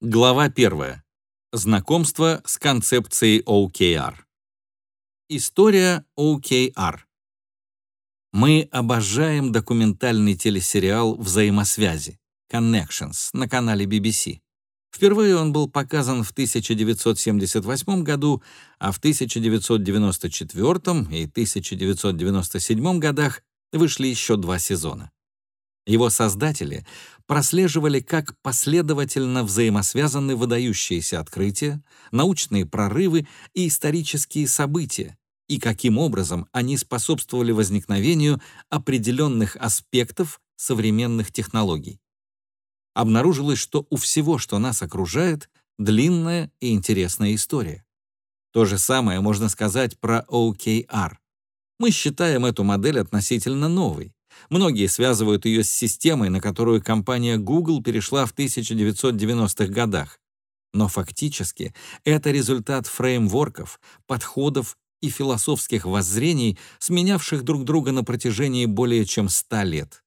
Глава 1. Знакомство с концепцией OKR. История OKR. Мы обожаем документальный телесериал «Взаимосвязи» Connections на канале BBC. Впервые он был показан в 1978 году, а в 1994 и 1997 годах вышли еще два сезона. Его создатели прослеживали, как последовательно взаимосвязаны выдающиеся открытия, научные прорывы и исторические события, и каким образом они способствовали возникновению определенных аспектов современных технологий. Обнаружилось, что у всего, что нас окружает, длинная и интересная история. То же самое можно сказать про OKR. Мы считаем эту модель относительно новой, Многие связывают ее с системой, на которую компания Google перешла в 1990-х годах. Но фактически это результат фреймворков, подходов и философских воззрений, сменявших друг друга на протяжении более чем 100 лет.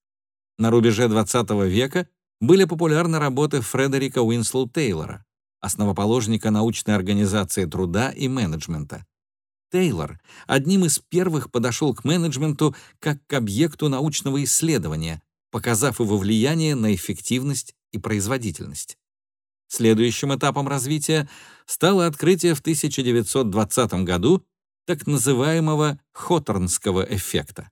На рубеже XX века были популярны работы Фредерика Уинслоу Тейлора, основоположника научной организации труда и менеджмента. Тейлор одним из первых подошел к менеджменту как к объекту научного исследования, показав его влияние на эффективность и производительность. Следующим этапом развития стало открытие в 1920 году так называемого Хоторнского эффекта.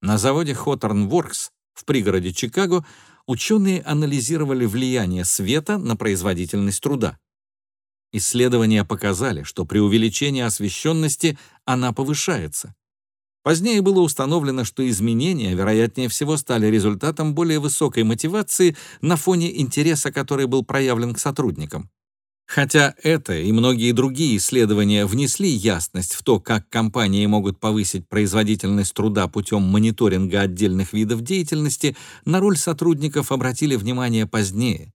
На заводе Hawthorne Works в пригороде Чикаго ученые анализировали влияние света на производительность труда. Исследования показали, что при увеличении освещенности она повышается. Позднее было установлено, что изменения, вероятнее всего, стали результатом более высокой мотивации на фоне интереса, который был проявлен к сотрудникам. Хотя это и многие другие исследования внесли ясность в то, как компании могут повысить производительность труда путем мониторинга отдельных видов деятельности, на роль сотрудников обратили внимание позднее.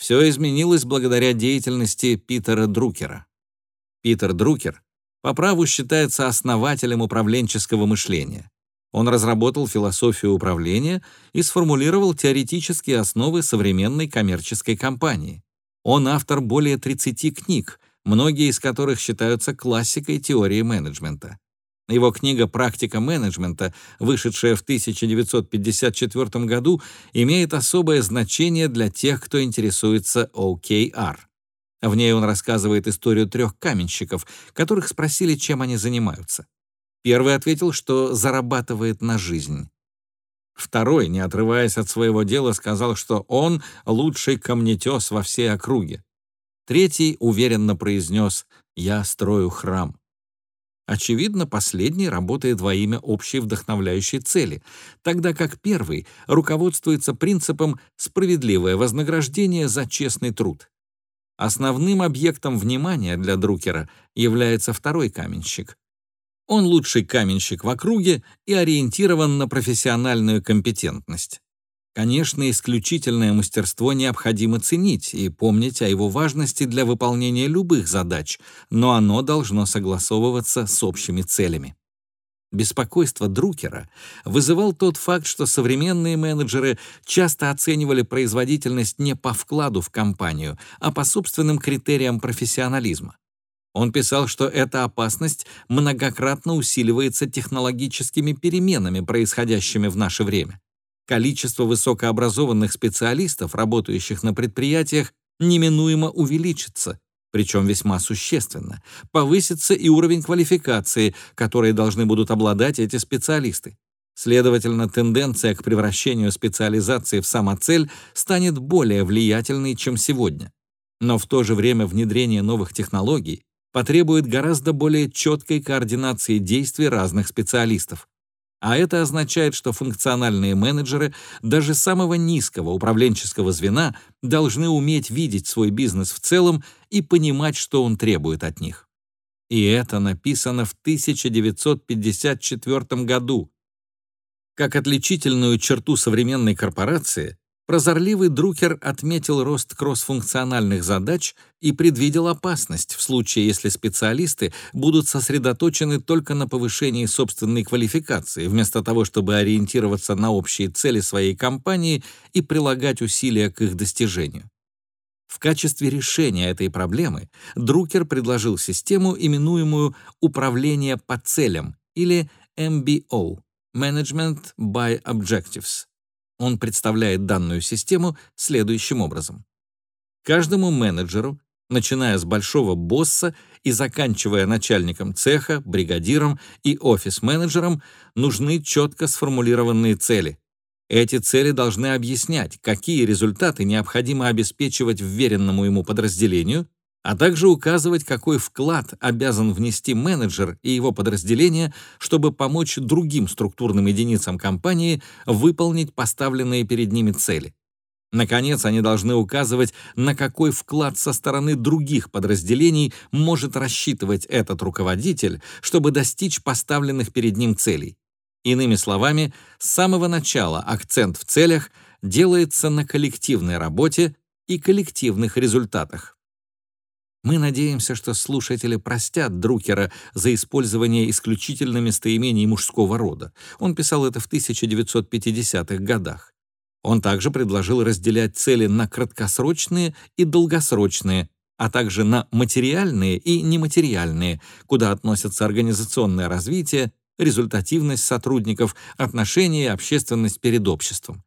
Все изменилось благодаря деятельности Питера Друкера. Питер Друкер по праву считается основателем управленческого мышления. Он разработал философию управления и сформулировал теоретические основы современной коммерческой компании. Он автор более 30 книг, многие из которых считаются классикой теории менеджмента. Его книга «Практика менеджмента», вышедшая в 1954 году, имеет особое значение для тех, кто интересуется OKR. В ней он рассказывает историю трех каменщиков, которых спросили, чем они занимаются. Первый ответил, что зарабатывает на жизнь. Второй, не отрываясь от своего дела, сказал, что он лучший камнетес во всей округе. Третий уверенно произнес «Я строю храм». Очевидно, последний работает во имя общей вдохновляющей цели, тогда как первый руководствуется принципом «справедливое вознаграждение за честный труд». Основным объектом внимания для Друкера является второй каменщик. Он лучший каменщик в округе и ориентирован на профессиональную компетентность. Конечно, исключительное мастерство необходимо ценить и помнить о его важности для выполнения любых задач, но оно должно согласовываться с общими целями. Беспокойство Друкера вызывал тот факт, что современные менеджеры часто оценивали производительность не по вкладу в компанию, а по собственным критериям профессионализма. Он писал, что эта опасность многократно усиливается технологическими переменами, происходящими в наше время количество высокообразованных специалистов, работающих на предприятиях, неминуемо увеличится, причем весьма существенно. Повысится и уровень квалификации, которые должны будут обладать эти специалисты. Следовательно, тенденция к превращению специализации в самоцель станет более влиятельной, чем сегодня. Но в то же время внедрение новых технологий потребует гораздо более четкой координации действий разных специалистов. А это означает, что функциональные менеджеры даже самого низкого управленческого звена должны уметь видеть свой бизнес в целом и понимать, что он требует от них. И это написано в 1954 году. Как отличительную черту современной корпорации, Прозорливый Друкер отметил рост кроссфункциональных задач и предвидел опасность в случае, если специалисты будут сосредоточены только на повышении собственной квалификации, вместо того, чтобы ориентироваться на общие цели своей компании и прилагать усилия к их достижению. В качестве решения этой проблемы Друкер предложил систему, именуемую «Управление по целям» или MBO — Management by Objectives. Он представляет данную систему следующим образом. Каждому менеджеру, начиная с большого босса и заканчивая начальником цеха, бригадиром и офис-менеджером, нужны четко сформулированные цели, эти цели должны объяснять, какие результаты необходимо обеспечивать вверенному ему подразделению, а также указывать, какой вклад обязан внести менеджер и его подразделение, чтобы помочь другим структурным единицам компании выполнить поставленные перед ними цели. Наконец, они должны указывать, на какой вклад со стороны других подразделений может рассчитывать этот руководитель, чтобы достичь поставленных перед ним целей. Иными словами, с самого начала акцент в целях делается на коллективной работе и коллективных результатах. Мы надеемся, что слушатели простят Друкера за использование исключительно местоимений мужского рода. Он писал это в 1950-х годах. Он также предложил разделять цели на краткосрочные и долгосрочные, а также на материальные и нематериальные, куда относятся организационное развитие, результативность сотрудников, отношения и общественность перед обществом.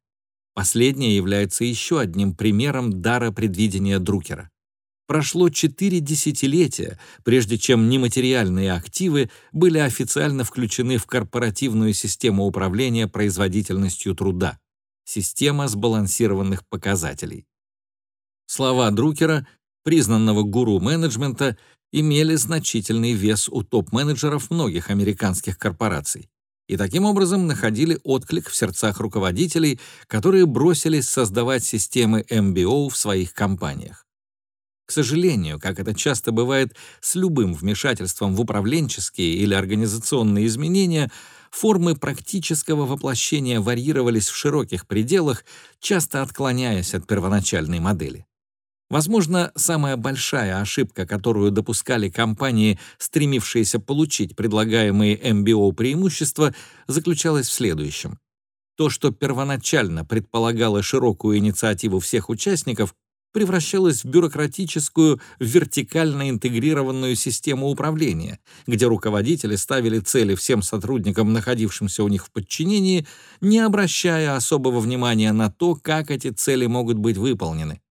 Последнее является еще одним примером дара предвидения Друкера. Прошло четыре десятилетия, прежде чем нематериальные активы были официально включены в корпоративную систему управления производительностью труда, система сбалансированных показателей. Слова Друкера, признанного гуру менеджмента, имели значительный вес у топ-менеджеров многих американских корпораций и таким образом находили отклик в сердцах руководителей, которые бросились создавать системы MBO в своих компаниях. К сожалению, как это часто бывает с любым вмешательством в управленческие или организационные изменения, формы практического воплощения варьировались в широких пределах, часто отклоняясь от первоначальной модели. Возможно, самая большая ошибка, которую допускали компании, стремившиеся получить предлагаемые MBO преимущества, заключалась в следующем. То, что первоначально предполагало широкую инициативу всех участников, превращалось в бюрократическую, вертикально интегрированную систему управления, где руководители ставили цели всем сотрудникам, находившимся у них в подчинении, не обращая особого внимания на то, как эти цели могут быть выполнены.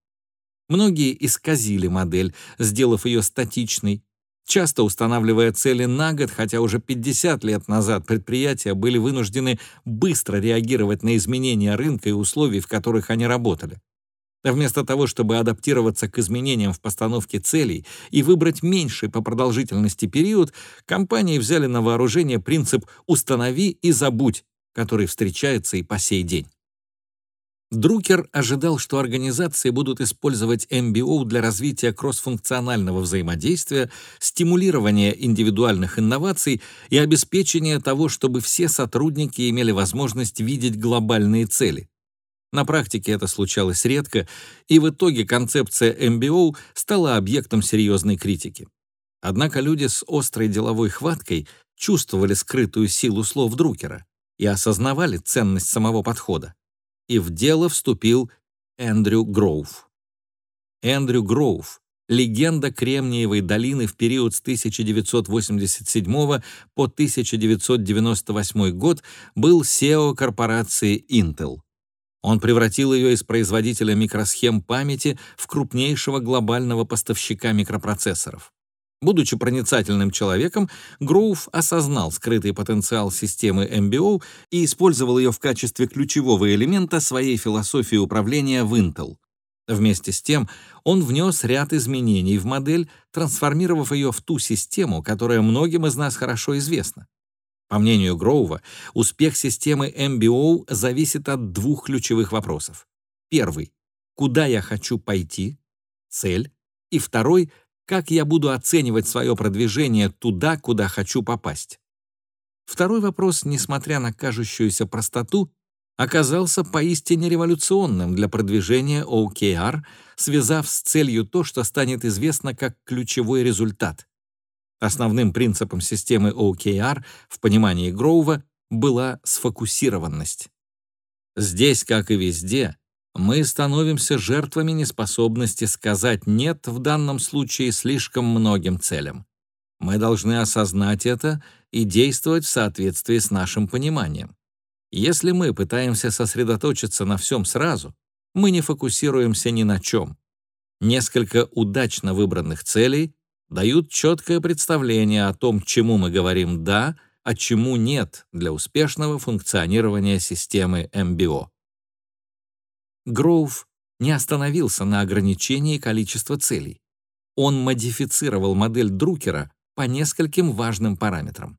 Многие исказили модель, сделав ее статичной, часто устанавливая цели на год, хотя уже 50 лет назад предприятия были вынуждены быстро реагировать на изменения рынка и условий, в которых они работали. Вместо того, чтобы адаптироваться к изменениям в постановке целей и выбрать меньший по продолжительности период, компании взяли на вооружение принцип «установи и забудь», который встречается и по сей день. Друкер ожидал, что организации будут использовать MBO для развития кроссфункционального взаимодействия, стимулирования индивидуальных инноваций и обеспечения того, чтобы все сотрудники имели возможность видеть глобальные цели. На практике это случалось редко, и в итоге концепция MBO стала объектом серьезной критики. Однако люди с острой деловой хваткой чувствовали скрытую силу слов Друкера и осознавали ценность самого подхода и в дело вступил Эндрю Гроув. Эндрю Гроув — легенда Кремниевой долины в период с 1987 по 1998 год, был SEO корпорации Intel. Он превратил ее из производителя микросхем памяти в крупнейшего глобального поставщика микропроцессоров. Будучи проницательным человеком, Гроув осознал скрытый потенциал системы MBO и использовал ее в качестве ключевого элемента своей философии управления в Intel. Вместе с тем, он внес ряд изменений в модель, трансформировав ее в ту систему, которая многим из нас хорошо известна. По мнению Гроува, успех системы MBO зависит от двух ключевых вопросов. Первый — куда я хочу пойти? Цель. И второй — как я буду оценивать свое продвижение туда, куда хочу попасть? Второй вопрос, несмотря на кажущуюся простоту, оказался поистине революционным для продвижения OKR, связав с целью то, что станет известно как ключевой результат. Основным принципом системы OKR в понимании Гроува была сфокусированность. Здесь, как и везде, мы становимся жертвами неспособности сказать «нет» в данном случае слишком многим целям. Мы должны осознать это и действовать в соответствии с нашим пониманием. Если мы пытаемся сосредоточиться на всем сразу, мы не фокусируемся ни на чем. Несколько удачно выбранных целей дают четкое представление о том, чему мы говорим «да», а чему нет для успешного функционирования системы МБО. Гроув не остановился на ограничении количества целей. Он модифицировал модель Друкера по нескольким важным параметрам.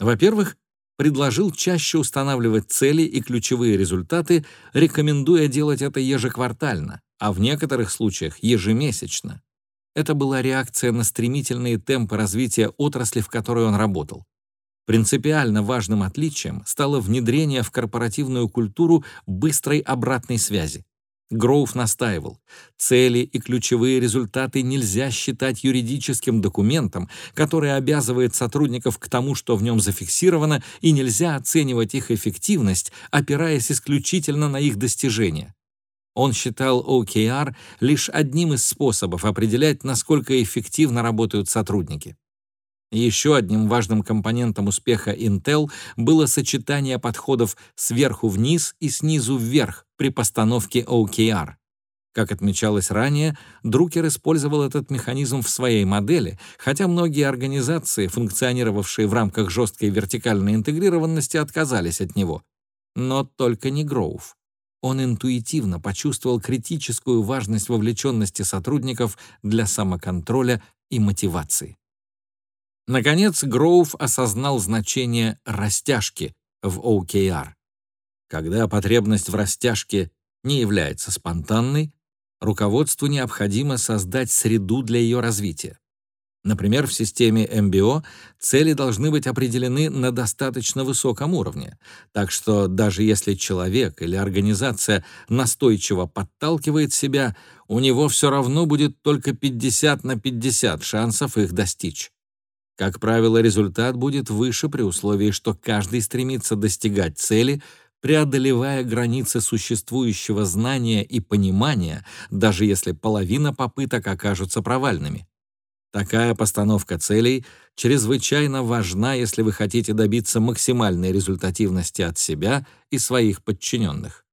Во-первых, предложил чаще устанавливать цели и ключевые результаты, рекомендуя делать это ежеквартально, а в некоторых случаях ежемесячно. Это была реакция на стремительные темпы развития отрасли, в которой он работал. Принципиально важным отличием стало внедрение в корпоративную культуру быстрой обратной связи. Гроув настаивал, цели и ключевые результаты нельзя считать юридическим документом, который обязывает сотрудников к тому, что в нем зафиксировано, и нельзя оценивать их эффективность, опираясь исключительно на их достижения. Он считал OKR лишь одним из способов определять, насколько эффективно работают сотрудники. Еще одним важным компонентом успеха Intel было сочетание подходов сверху вниз и снизу вверх при постановке OKR. Как отмечалось ранее, Друкер использовал этот механизм в своей модели, хотя многие организации, функционировавшие в рамках жесткой вертикальной интегрированности, отказались от него. Но только не Гроув. Он интуитивно почувствовал критическую важность вовлеченности сотрудников для самоконтроля и мотивации. Наконец, Гроув осознал значение растяжки в OKR. Когда потребность в растяжке не является спонтанной, руководству необходимо создать среду для ее развития. Например, в системе MBO цели должны быть определены на достаточно высоком уровне, так что даже если человек или организация настойчиво подталкивает себя, у него все равно будет только 50 на 50 шансов их достичь. Как правило, результат будет выше при условии, что каждый стремится достигать цели, преодолевая границы существующего знания и понимания, даже если половина попыток окажутся провальными. Такая постановка целей чрезвычайно важна, если вы хотите добиться максимальной результативности от себя и своих подчиненных.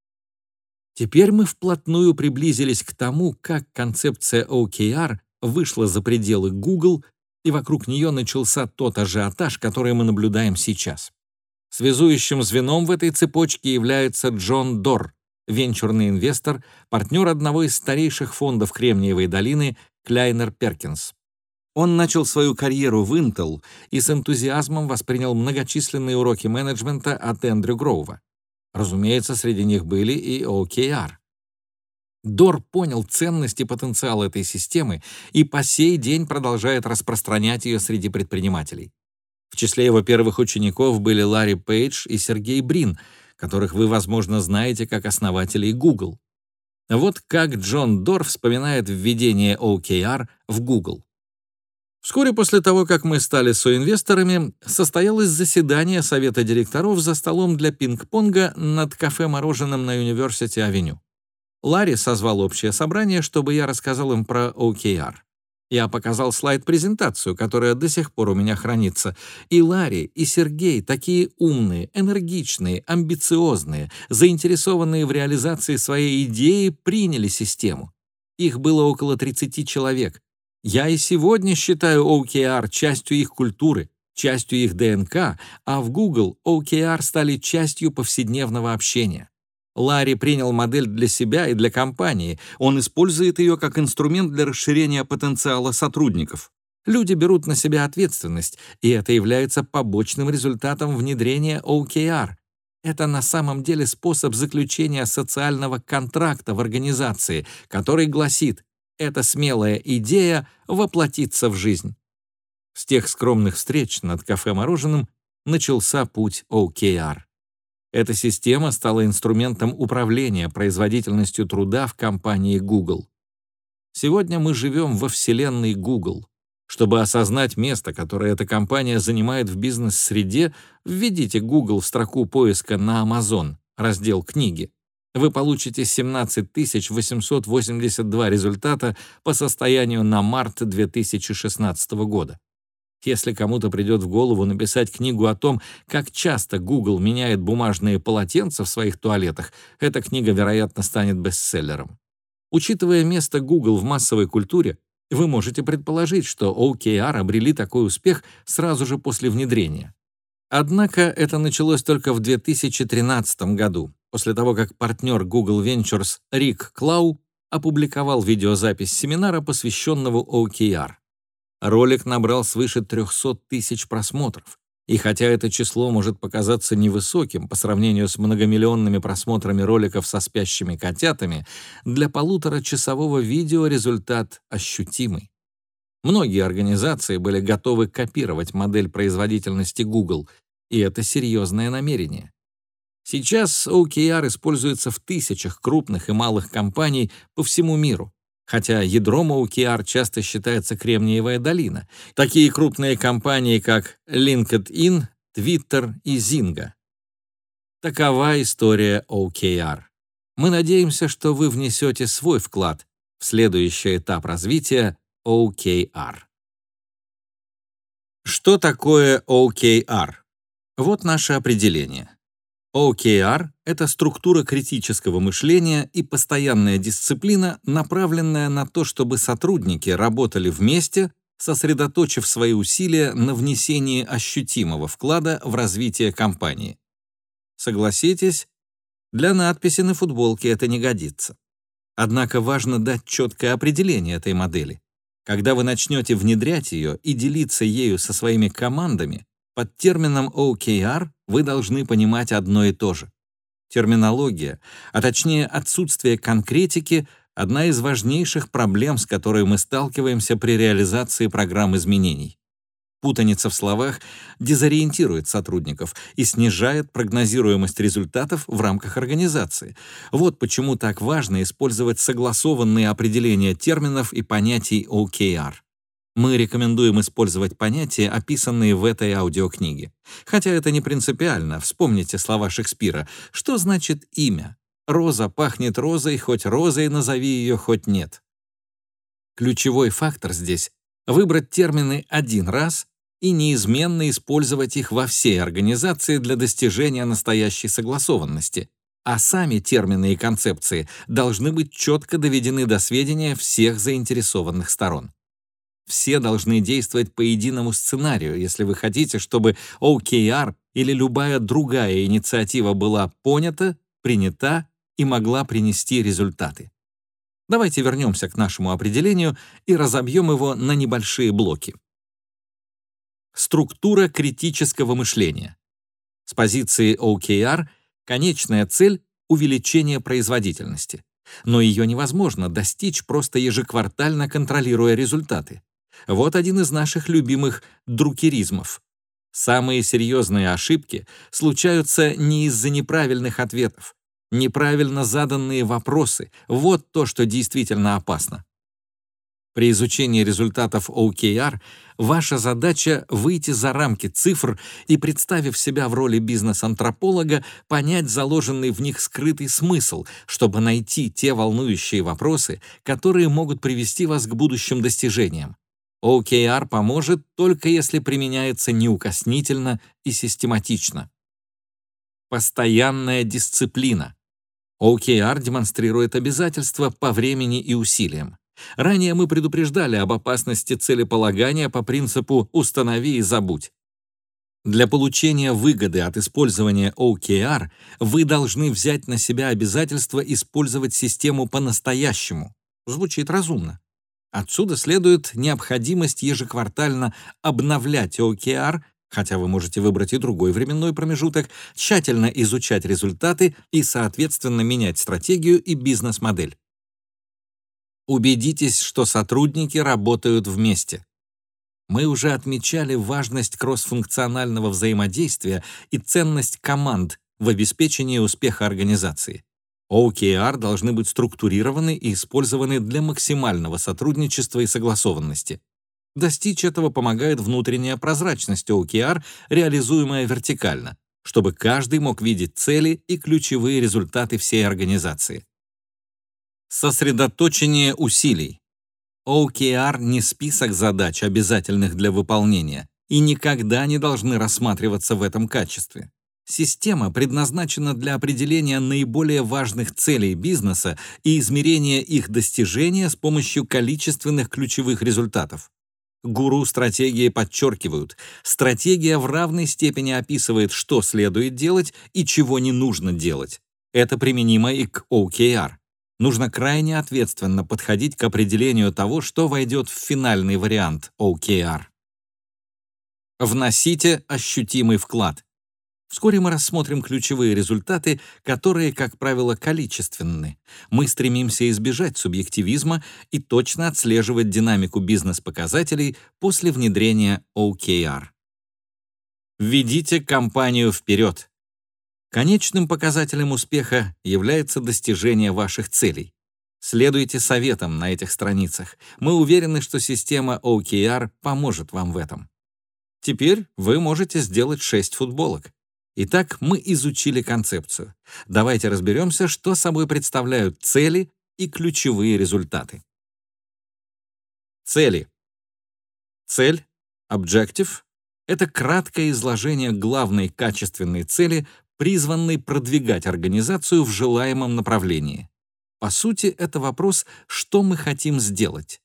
Теперь мы вплотную приблизились к тому, как концепция OKR вышла за пределы Google и вокруг нее начался тот ажиотаж, который мы наблюдаем сейчас. Связующим звеном в этой цепочке является Джон Дор, венчурный инвестор, партнер одного из старейших фондов Кремниевой долины Кляйнер Перкинс. Он начал свою карьеру в Intel и с энтузиазмом воспринял многочисленные уроки менеджмента от Эндрю Гроува. Разумеется, среди них были и OKR. Дорр понял ценность и потенциал этой системы и по сей день продолжает распространять ее среди предпринимателей. В числе его первых учеников были Ларри Пейдж и Сергей Брин, которых вы, возможно, знаете как основателей Google. Вот как Джон Дорр вспоминает введение OKR в Google. Вскоре после того, как мы стали соинвесторами, состоялось заседание совета директоров за столом для пинг-понга над кафе-мороженым на Университи-авеню. Ларри созвал общее собрание, чтобы я рассказал им про OKR. Я показал слайд-презентацию, которая до сих пор у меня хранится. И Ларри, и Сергей такие умные, энергичные, амбициозные, заинтересованные в реализации своей идеи, приняли систему. Их было около 30 человек. Я и сегодня считаю OKR частью их культуры, частью их ДНК, а в Google OKR стали частью повседневного общения. Ларри принял модель для себя и для компании. Он использует ее как инструмент для расширения потенциала сотрудников. Люди берут на себя ответственность, и это является побочным результатом внедрения OKR. Это на самом деле способ заключения социального контракта в организации, который гласит «эта смелая идея воплотится в жизнь». С тех скромных встреч над кафе-мороженым начался путь OKR. Эта система стала инструментом управления производительностью труда в компании Google. Сегодня мы живем во вселенной Google. Чтобы осознать место, которое эта компания занимает в бизнес-среде, введите Google в строку поиска на Amazon, раздел «Книги». Вы получите 17 882 результата по состоянию на март 2016 года. Если кому-то придет в голову написать книгу о том, как часто Google меняет бумажные полотенца в своих туалетах, эта книга, вероятно, станет бестселлером. Учитывая место Google в массовой культуре, вы можете предположить, что OKR обрели такой успех сразу же после внедрения. Однако это началось только в 2013 году, после того, как партнер Google Ventures Рик Клау опубликовал видеозапись семинара, посвященного OKR. Ролик набрал свыше 300 тысяч просмотров. И хотя это число может показаться невысоким по сравнению с многомиллионными просмотрами роликов со спящими котятами, для полуторачасового видео результат ощутимый. Многие организации были готовы копировать модель производительности Google, и это серьезное намерение. Сейчас OKR используется в тысячах крупных и малых компаний по всему миру, хотя ядром OKR часто считается Кремниевая долина. Такие крупные компании, как LinkedIn, Twitter и Zynga. Такова история OKR. Мы надеемся, что вы внесете свой вклад в следующий этап развития OKR. Что такое OKR? Вот наше определение. OKR — это структура критического мышления и постоянная дисциплина, направленная на то, чтобы сотрудники работали вместе, сосредоточив свои усилия на внесении ощутимого вклада в развитие компании. Согласитесь, для надписи на футболке это не годится. Однако важно дать четкое определение этой модели. Когда вы начнете внедрять ее и делиться ею со своими командами, под термином OKR вы должны понимать одно и то же. Терминология, а точнее отсутствие конкретики — одна из важнейших проблем, с которой мы сталкиваемся при реализации программ изменений. Путаница в словах дезориентирует сотрудников и снижает прогнозируемость результатов в рамках организации. Вот почему так важно использовать согласованные определения терминов и понятий OKR. Мы рекомендуем использовать понятия, описанные в этой аудиокниге. Хотя это не принципиально, вспомните слова Шекспира. Что значит имя? Роза пахнет розой, хоть розой назови ее, хоть нет. Ключевой фактор здесь — выбрать термины один раз и неизменно использовать их во всей организации для достижения настоящей согласованности, а сами термины и концепции должны быть четко доведены до сведения всех заинтересованных сторон. Все должны действовать по единому сценарию, если вы хотите, чтобы OKR или любая другая инициатива была понята, принята и могла принести результаты. Давайте вернемся к нашему определению и разобьем его на небольшие блоки. Структура критического мышления. С позиции OKR конечная цель — увеличение производительности. Но ее невозможно достичь, просто ежеквартально контролируя результаты. Вот один из наших любимых друкеризмов. Самые серьезные ошибки случаются не из-за неправильных ответов. Неправильно заданные вопросы — вот то, что действительно опасно. При изучении результатов OKR ваша задача — выйти за рамки цифр и, представив себя в роли бизнес-антрополога, понять заложенный в них скрытый смысл, чтобы найти те волнующие вопросы, которые могут привести вас к будущим достижениям. OKR поможет только если применяется неукоснительно и систематично. Постоянная дисциплина. OKR демонстрирует обязательства по времени и усилиям. Ранее мы предупреждали об опасности целеполагания по принципу «установи и забудь». Для получения выгоды от использования OKR вы должны взять на себя обязательство использовать систему по-настоящему. Звучит разумно. Отсюда следует необходимость ежеквартально обновлять OKR, хотя вы можете выбрать и другой временной промежуток, тщательно изучать результаты и, соответственно, менять стратегию и бизнес-модель. Убедитесь, что сотрудники работают вместе. Мы уже отмечали важность кроссфункционального взаимодействия и ценность команд в обеспечении успеха организации. OKR должны быть структурированы и использованы для максимального сотрудничества и согласованности. Достичь этого помогает внутренняя прозрачность OKR, реализуемая вертикально. чтобы каждый мог видеть цели и ключевые результаты всей организации. Сосредоточение усилий. OKR не список задач, обязательных для выполнения, и никогда не должны рассматриваться в этом качестве. Система предназначена для определения наиболее важных целей бизнеса и измерения их достижения с помощью количественных ключевых результатов. Гуру стратегии подчеркивают, стратегия в равной степени описывает, что следует делать и чего не нужно делать. Это применимо и к OKR. Нужно крайне ответственно подходить к определению того, что войдет в финальный вариант OKR. Вносите ощутимый вклад. Вскоре мы рассмотрим ключевые результаты, которые, как правило, количественны. Мы стремимся избежать субъективизма и точно отслеживать динамику бизнес-показателей после внедрения OKR. Введите компанию вперед. Конечным показателем успеха является достижение ваших целей. Следуйте советам на этих страницах. Мы уверены, что система OKR поможет вам в этом. Теперь вы можете сделать 6 футболок. Итак, мы изучили концепцию. Давайте разберемся, что собой представляют цели и ключевые результаты. Цели. Цель, objective, это краткое изложение главной качественной цели, призванной продвигать организацию в желаемом направлении. По сути, это вопрос, что мы хотим сделать.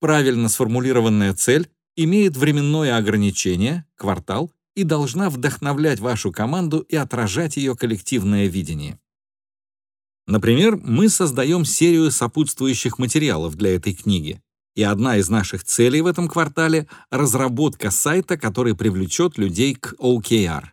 Правильно сформулированная цель имеет временное ограничение, квартал, и должна вдохновлять вашу команду и отражать ее коллективное видение. Например, мы создаем серию сопутствующих материалов для этой книги, и одна из наших целей в этом квартале — разработка сайта, который привлечет людей к OKR.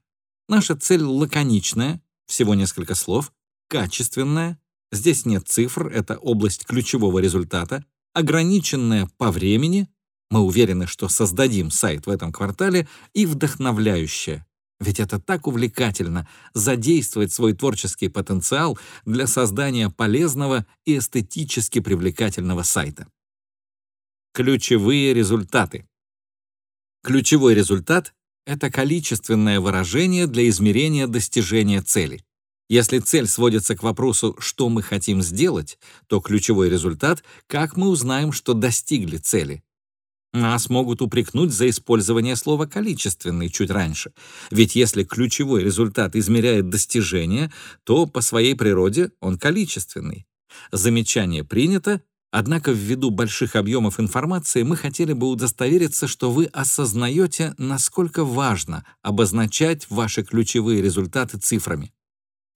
Наша цель лаконичная, всего несколько слов, качественная, здесь нет цифр, это область ключевого результата, ограниченная по времени, мы уверены, что создадим сайт в этом квартале и вдохновляющее. Ведь это так увлекательно — задействовать свой творческий потенциал для создания полезного и эстетически привлекательного сайта. Ключевые результаты. Ключевой результат — это количественное выражение для измерения достижения цели. Если цель сводится к вопросу, что мы хотим сделать, то ключевой результат — как мы узнаем, что достигли цели. Нас могут упрекнуть за использование слова «количественный» чуть раньше. Ведь если ключевой результат измеряет достижение, то по своей природе он количественный. Замечание принято, однако ввиду больших объемов информации мы хотели бы удостовериться, что вы осознаете, насколько важно обозначать ваши ключевые результаты цифрами.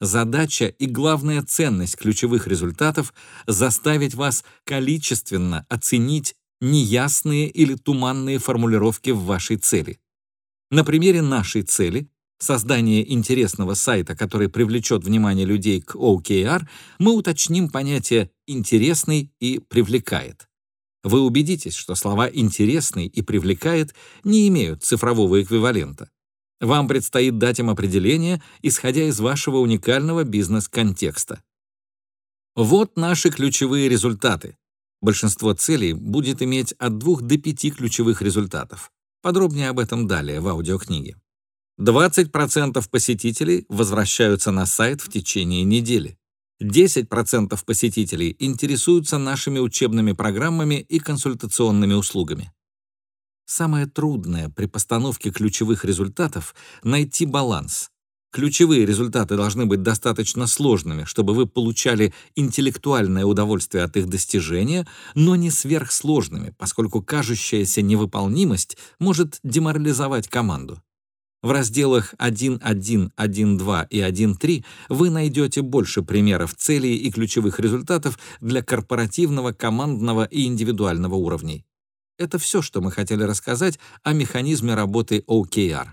Задача и главная ценность ключевых результатов — заставить вас количественно оценить неясные или туманные формулировки в вашей цели. На примере нашей цели создания интересного сайта, который привлечет внимание людей к OKR, мы уточним понятие «интересный» и «привлекает». Вы убедитесь, что слова «интересный» и «привлекает» не имеют цифрового эквивалента. Вам предстоит дать им определение, исходя из вашего уникального бизнес-контекста. Вот наши ключевые результаты. Большинство целей будет иметь от двух до пяти ключевых результатов. Подробнее об этом далее в аудиокниге. 20% посетителей возвращаются на сайт в течение недели. 10% посетителей интересуются нашими учебными программами и консультационными услугами. Самое трудное при постановке ключевых результатов — найти баланс Ключевые результаты должны быть достаточно сложными, чтобы вы получали интеллектуальное удовольствие от их достижения, но не сверхсложными, поскольку кажущаяся невыполнимость может деморализовать команду. В разделах 1.1, 1.2 и 1.3 вы найдете больше примеров целей и ключевых результатов для корпоративного, командного и индивидуального уровней. Это все, что мы хотели рассказать о механизме работы OKR.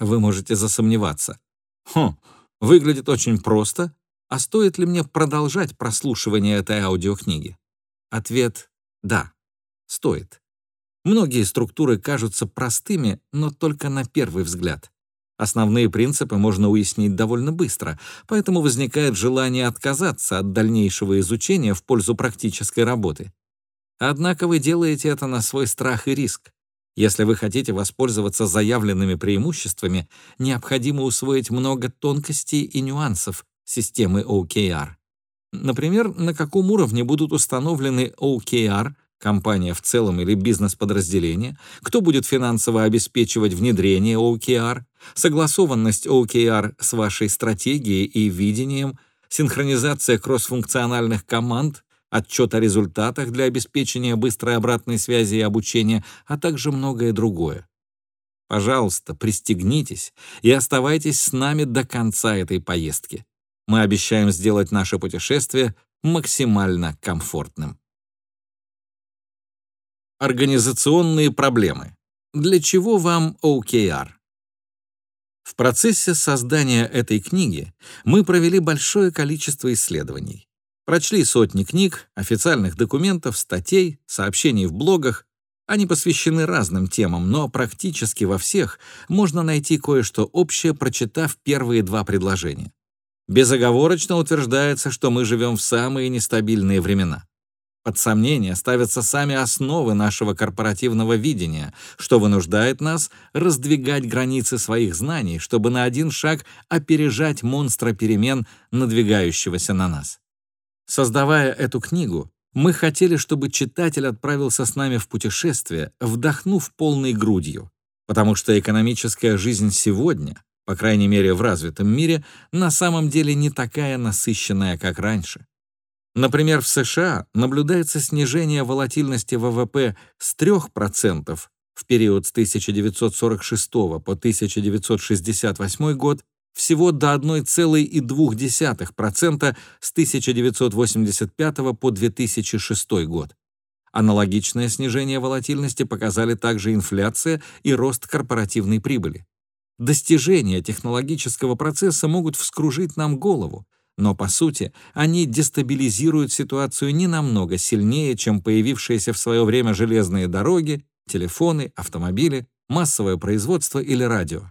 Вы можете засомневаться. Хм, выглядит очень просто. А стоит ли мне продолжать прослушивание этой аудиокниги? Ответ — да, стоит. Многие структуры кажутся простыми, но только на первый взгляд. Основные принципы можно уяснить довольно быстро, поэтому возникает желание отказаться от дальнейшего изучения в пользу практической работы. Однако вы делаете это на свой страх и риск. Если вы хотите воспользоваться заявленными преимуществами, необходимо усвоить много тонкостей и нюансов системы OKR. Например, на каком уровне будут установлены OKR, компания в целом или бизнес-подразделение, кто будет финансово обеспечивать внедрение OKR, согласованность OKR с вашей стратегией и видением, синхронизация кроссфункциональных команд, отчет о результатах для обеспечения быстрой обратной связи и обучения, а также многое другое. Пожалуйста, пристегнитесь и оставайтесь с нами до конца этой поездки. Мы обещаем сделать наше путешествие максимально комфортным. Организационные проблемы. Для чего вам OKR? В процессе создания этой книги мы провели большое количество исследований. Прочли сотни книг, официальных документов, статей, сообщений в блогах. Они посвящены разным темам, но практически во всех можно найти кое-что общее, прочитав первые два предложения. Безоговорочно утверждается, что мы живем в самые нестабильные времена. Под сомнение ставятся сами основы нашего корпоративного видения, что вынуждает нас раздвигать границы своих знаний, чтобы на один шаг опережать монстра перемен, надвигающегося на нас. Создавая эту книгу, мы хотели, чтобы читатель отправился с нами в путешествие, вдохнув полной грудью, потому что экономическая жизнь сегодня, по крайней мере в развитом мире, на самом деле не такая насыщенная, как раньше. Например, в США наблюдается снижение волатильности ВВП с 3% в период с 1946 по 1968 год всего до 1,2% с 1985 по 2006 год. Аналогичное снижение волатильности показали также инфляция и рост корпоративной прибыли. Достижения технологического процесса могут вскружить нам голову, но по сути они дестабилизируют ситуацию не намного сильнее, чем появившиеся в свое время железные дороги, телефоны, автомобили, массовое производство или радио.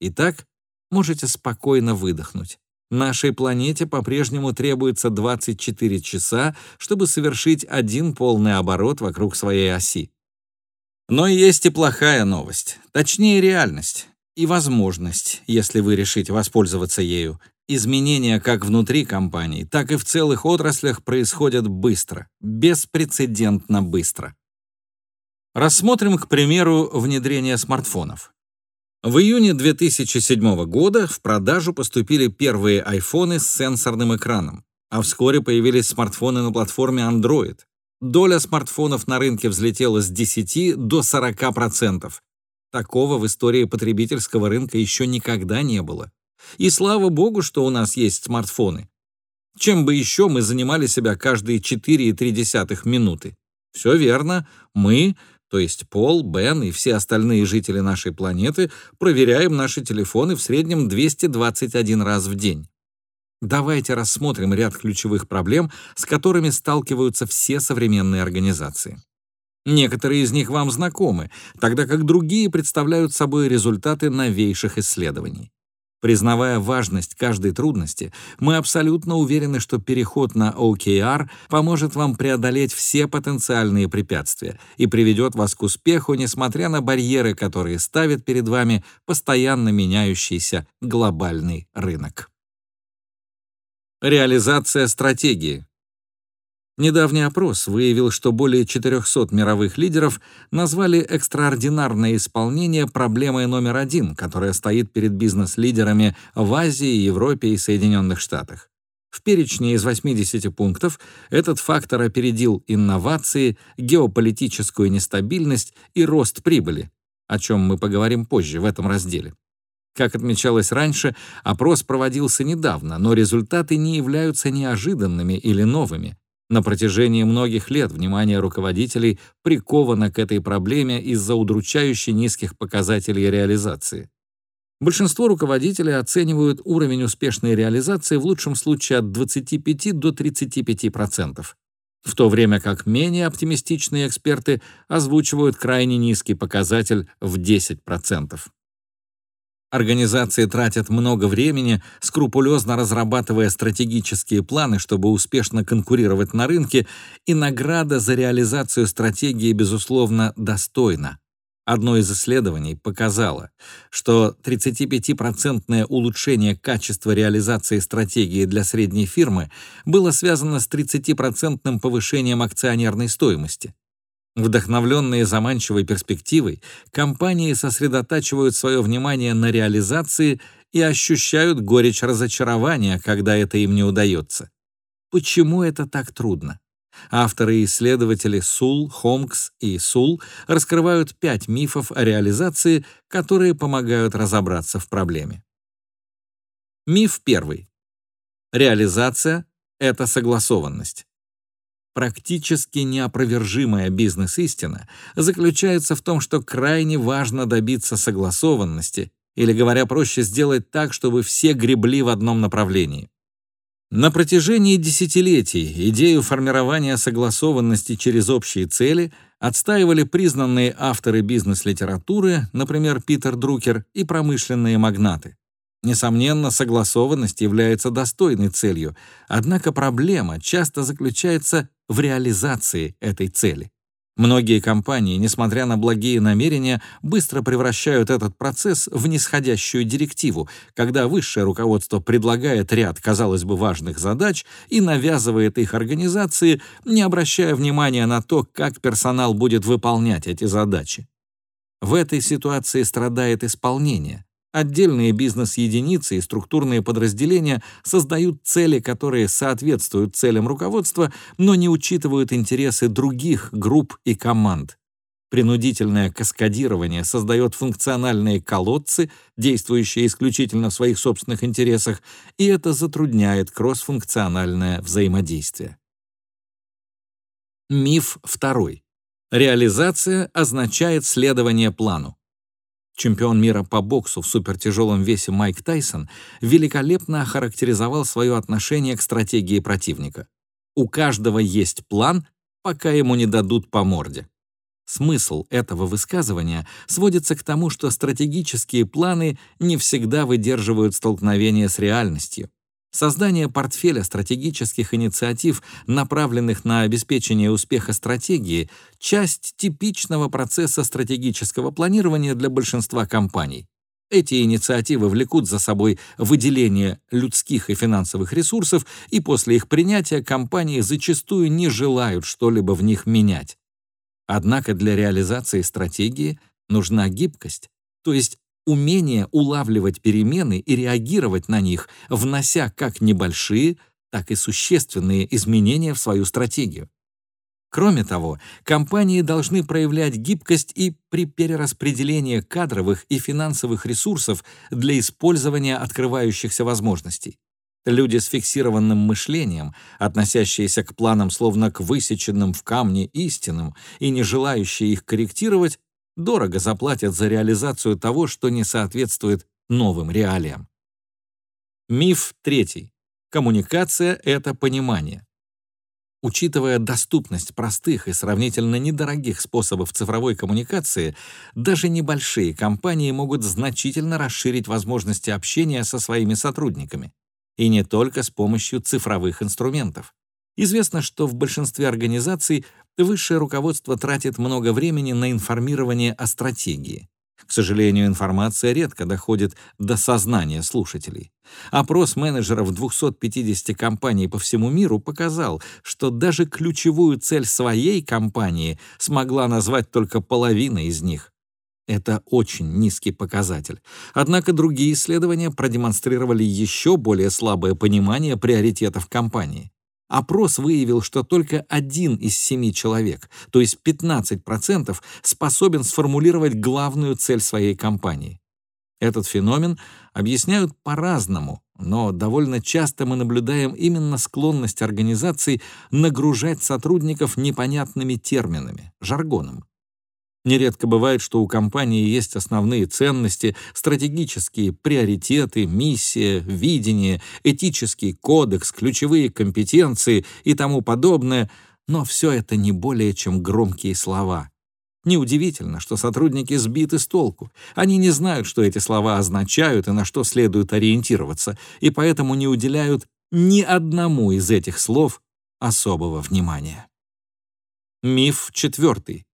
Итак, можете спокойно выдохнуть. Нашей планете по-прежнему требуется 24 часа, чтобы совершить один полный оборот вокруг своей оси. Но есть и плохая новость, точнее реальность и возможность, если вы решите воспользоваться ею. Изменения как внутри компаний, так и в целых отраслях происходят быстро, беспрецедентно быстро. Рассмотрим, к примеру, внедрение смартфонов. В июне 2007 года в продажу поступили первые айфоны с сенсорным экраном, а вскоре появились смартфоны на платформе Android. Доля смартфонов на рынке взлетела с 10 до 40%. Такого в истории потребительского рынка еще никогда не было. И слава богу, что у нас есть смартфоны. Чем бы еще мы занимали себя каждые 4,3 минуты? Все верно, мы то есть Пол, Бен и все остальные жители нашей планеты, проверяем наши телефоны в среднем 221 раз в день. Давайте рассмотрим ряд ключевых проблем, с которыми сталкиваются все современные организации. Некоторые из них вам знакомы, тогда как другие представляют собой результаты новейших исследований. Признавая важность каждой трудности, мы абсолютно уверены, что переход на OKR поможет вам преодолеть все потенциальные препятствия и приведет вас к успеху, несмотря на барьеры, которые ставит перед вами постоянно меняющийся глобальный рынок. Реализация стратегии. Недавний опрос выявил, что более 400 мировых лидеров назвали экстраординарное исполнение проблемой номер один, которая стоит перед бизнес-лидерами в Азии, Европе и Соединенных Штатах. В перечне из 80 пунктов этот фактор опередил инновации, геополитическую нестабильность и рост прибыли, о чем мы поговорим позже в этом разделе. Как отмечалось раньше, опрос проводился недавно, но результаты не являются неожиданными или новыми. На протяжении многих лет внимание руководителей приковано к этой проблеме из-за удручающе низких показателей реализации. Большинство руководителей оценивают уровень успешной реализации в лучшем случае от 25 до 35%, в то время как менее оптимистичные эксперты озвучивают крайне низкий показатель в 10%. Организации тратят много времени, скрупулезно разрабатывая стратегические планы, чтобы успешно конкурировать на рынке, и награда за реализацию стратегии, безусловно, достойна. Одно из исследований показало, что 35% улучшение качества реализации стратегии для средней фирмы было связано с 30% повышением акционерной стоимости. Вдохновленные заманчивой перспективой, компании сосредотачивают свое внимание на реализации и ощущают горечь разочарования, когда это им не удается. Почему это так трудно? Авторы и исследователи Сул, Хомкс и Сул раскрывают пять мифов о реализации, которые помогают разобраться в проблеме. Миф первый. Реализация — это согласованность. Практически неопровержимая бизнес-истина заключается в том, что крайне важно добиться согласованности, или, говоря проще, сделать так, чтобы все гребли в одном направлении. На протяжении десятилетий идею формирования согласованности через общие цели отстаивали признанные авторы бизнес-литературы, например, Питер Друкер, и промышленные магнаты. Несомненно, согласованность является достойной целью, однако проблема часто заключается в реализации этой цели. Многие компании, несмотря на благие намерения, быстро превращают этот процесс в нисходящую директиву, когда высшее руководство предлагает ряд, казалось бы, важных задач и навязывает их организации, не обращая внимания на то, как персонал будет выполнять эти задачи. В этой ситуации страдает исполнение, Отдельные бизнес-единицы и структурные подразделения создают цели, которые соответствуют целям руководства, но не учитывают интересы других групп и команд. Принудительное каскадирование создает функциональные колодцы, действующие исключительно в своих собственных интересах, и это затрудняет кроссфункциональное взаимодействие. Миф второй. Реализация означает следование плану. Чемпион мира по боксу в супертяжелом весе Майк Тайсон великолепно охарактеризовал свое отношение к стратегии противника. У каждого есть план, пока ему не дадут по морде. Смысл этого высказывания сводится к тому, что стратегические планы не всегда выдерживают столкновение с реальностью. Создание портфеля стратегических инициатив, направленных на обеспечение успеха стратегии, часть типичного процесса стратегического планирования для большинства компаний. Эти инициативы влекут за собой выделение людских и финансовых ресурсов, и после их принятия компании зачастую не желают что-либо в них менять. Однако для реализации стратегии нужна гибкость, то есть умение улавливать перемены и реагировать на них, внося как небольшие, так и существенные изменения в свою стратегию. Кроме того, компании должны проявлять гибкость и при перераспределении кадровых и финансовых ресурсов для использования открывающихся возможностей. Люди с фиксированным мышлением, относящиеся к планам словно к высеченным в камне истинам и не желающие их корректировать, дорого заплатят за реализацию того, что не соответствует новым реалиям. Миф третий. Коммуникация — это понимание. Учитывая доступность простых и сравнительно недорогих способов цифровой коммуникации, даже небольшие компании могут значительно расширить возможности общения со своими сотрудниками. И не только с помощью цифровых инструментов. Известно, что в большинстве организаций высшее руководство тратит много времени на информирование о стратегии. К сожалению, информация редко доходит до сознания слушателей. Опрос менеджеров 250 компаний по всему миру показал, что даже ключевую цель своей компании смогла назвать только половина из них. Это очень низкий показатель. Однако другие исследования продемонстрировали еще более слабое понимание приоритетов компании. Опрос выявил, что только один из семи человек, то есть 15%, способен сформулировать главную цель своей компании. Этот феномен объясняют по-разному, но довольно часто мы наблюдаем именно склонность организаций нагружать сотрудников непонятными терминами, жаргоном. Нередко бывает, что у компании есть основные ценности, стратегические приоритеты, миссия, видение, этический кодекс, ключевые компетенции и тому подобное, но все это не более чем громкие слова. Неудивительно, что сотрудники сбиты с толку. Они не знают, что эти слова означают и на что следует ориентироваться, и поэтому не уделяют ни одному из этих слов особого внимания. Миф четвертый.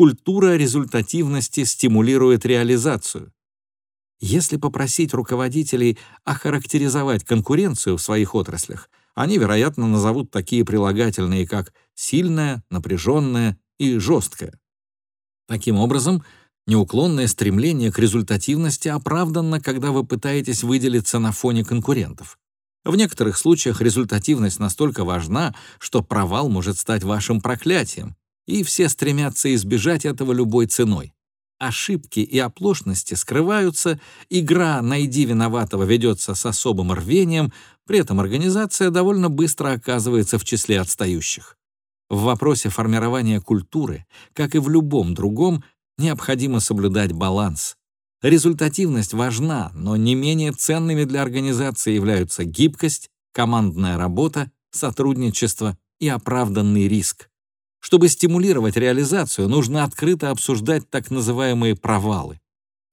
Культура результативности стимулирует реализацию. Если попросить руководителей охарактеризовать конкуренцию в своих отраслях, они, вероятно, назовут такие прилагательные, как «сильная», «напряженная» и «жесткая». Таким образом, неуклонное стремление к результативности оправданно, когда вы пытаетесь выделиться на фоне конкурентов. В некоторых случаях результативность настолько важна, что провал может стать вашим проклятием, и все стремятся избежать этого любой ценой. Ошибки и оплошности скрываются, игра «Найди виноватого» ведется с особым рвением, при этом организация довольно быстро оказывается в числе отстающих. В вопросе формирования культуры, как и в любом другом, необходимо соблюдать баланс. Результативность важна, но не менее ценными для организации являются гибкость, командная работа, сотрудничество и оправданный риск. Чтобы стимулировать реализацию, нужно открыто обсуждать так называемые провалы.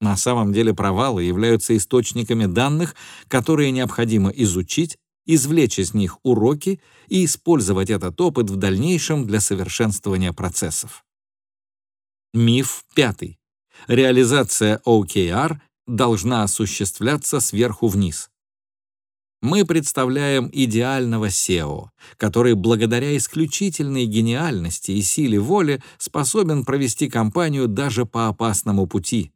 На самом деле провалы являются источниками данных, которые необходимо изучить, извлечь из них уроки и использовать этот опыт в дальнейшем для совершенствования процессов. Миф пятый. Реализация OKR должна осуществляться сверху вниз. Мы представляем идеального SEO, который благодаря исключительной гениальности и силе воли способен провести компанию даже по опасному пути.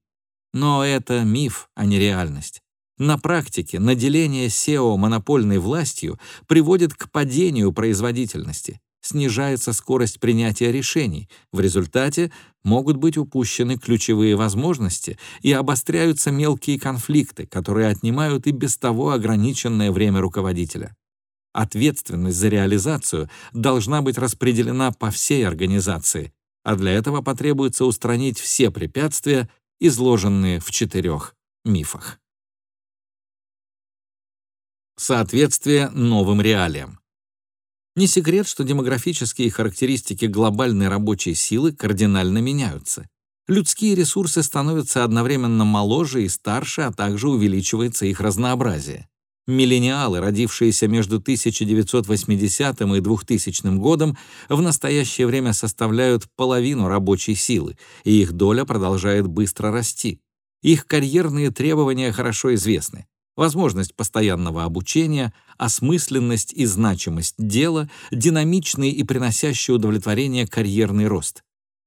Но это миф, а не реальность. На практике наделение SEO монопольной властью приводит к падению производительности снижается скорость принятия решений. В результате могут быть упущены ключевые возможности и обостряются мелкие конфликты, которые отнимают и без того ограниченное время руководителя. Ответственность за реализацию должна быть распределена по всей организации, а для этого потребуется устранить все препятствия, изложенные в четырех мифах. Соответствие новым реалиям. Не секрет, что демографические характеристики глобальной рабочей силы кардинально меняются. Людские ресурсы становятся одновременно моложе и старше, а также увеличивается их разнообразие. Миллениалы, родившиеся между 1980 и 2000 годом, в настоящее время составляют половину рабочей силы, и их доля продолжает быстро расти. Их карьерные требования хорошо известны возможность постоянного обучения, осмысленность и значимость дела, динамичный и приносящий удовлетворение карьерный рост.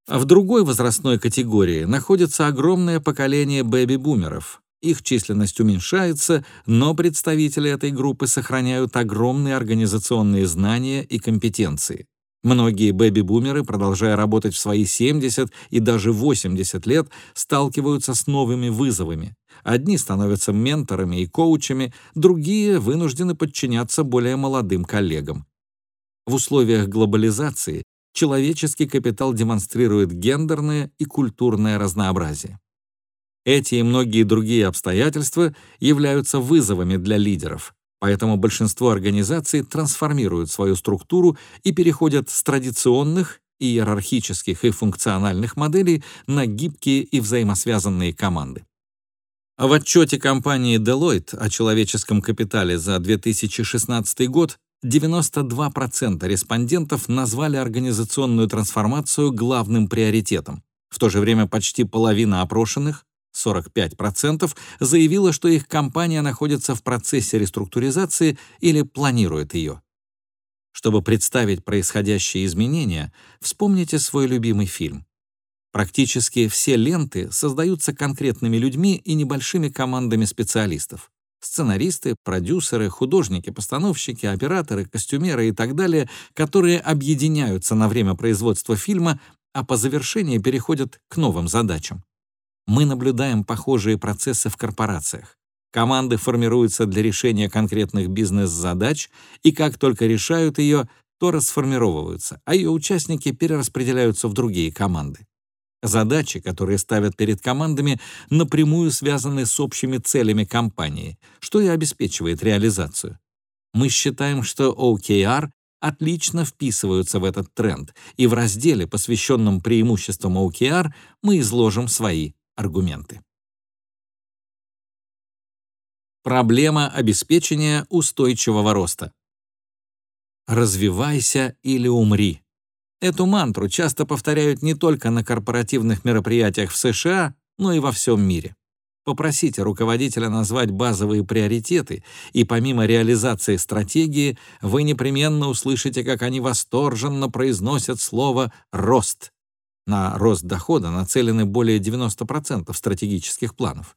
В другой возрастной категории находится огромное поколение бэби-бумеров. Их численность уменьшается, но представители этой группы сохраняют огромные организационные знания и компетенции. Многие бэби-бумеры, продолжая работать в свои 70 и даже 80 лет, сталкиваются с новыми вызовами. Одни становятся менторами и коучами, другие вынуждены подчиняться более молодым коллегам. В условиях глобализации человеческий капитал демонстрирует гендерное и культурное разнообразие. Эти и многие другие обстоятельства являются вызовами для лидеров, Поэтому большинство организаций трансформируют свою структуру и переходят с традиционных иерархических и функциональных моделей на гибкие и взаимосвязанные команды. В отчете компании Deloitte о человеческом капитале за 2016 год 92% респондентов назвали организационную трансформацию главным приоритетом. В то же время почти половина опрошенных 45% заявила, что их компания находится в процессе реструктуризации или планирует ее. Чтобы представить происходящие изменения, вспомните свой любимый фильм. Практически все ленты создаются конкретными людьми и небольшими командами специалистов. Сценаристы, продюсеры, художники, постановщики, операторы, костюмеры и так далее, которые объединяются на время производства фильма, а по завершении переходят к новым задачам. Мы наблюдаем похожие процессы в корпорациях. Команды формируются для решения конкретных бизнес-задач, и как только решают ее, то расформировываются, а ее участники перераспределяются в другие команды. Задачи, которые ставят перед командами, напрямую связаны с общими целями компании, что и обеспечивает реализацию. Мы считаем, что OKR отлично вписываются в этот тренд, и в разделе, посвященном преимуществам OKR, мы изложим свои аргументы. Проблема обеспечения устойчивого роста. Развивайся или умри. Эту мантру часто повторяют не только на корпоративных мероприятиях в США, но и во всем мире. Попросите руководителя назвать базовые приоритеты, и помимо реализации стратегии, вы непременно услышите, как они восторженно произносят слово «рост». На рост дохода нацелены более 90% стратегических планов.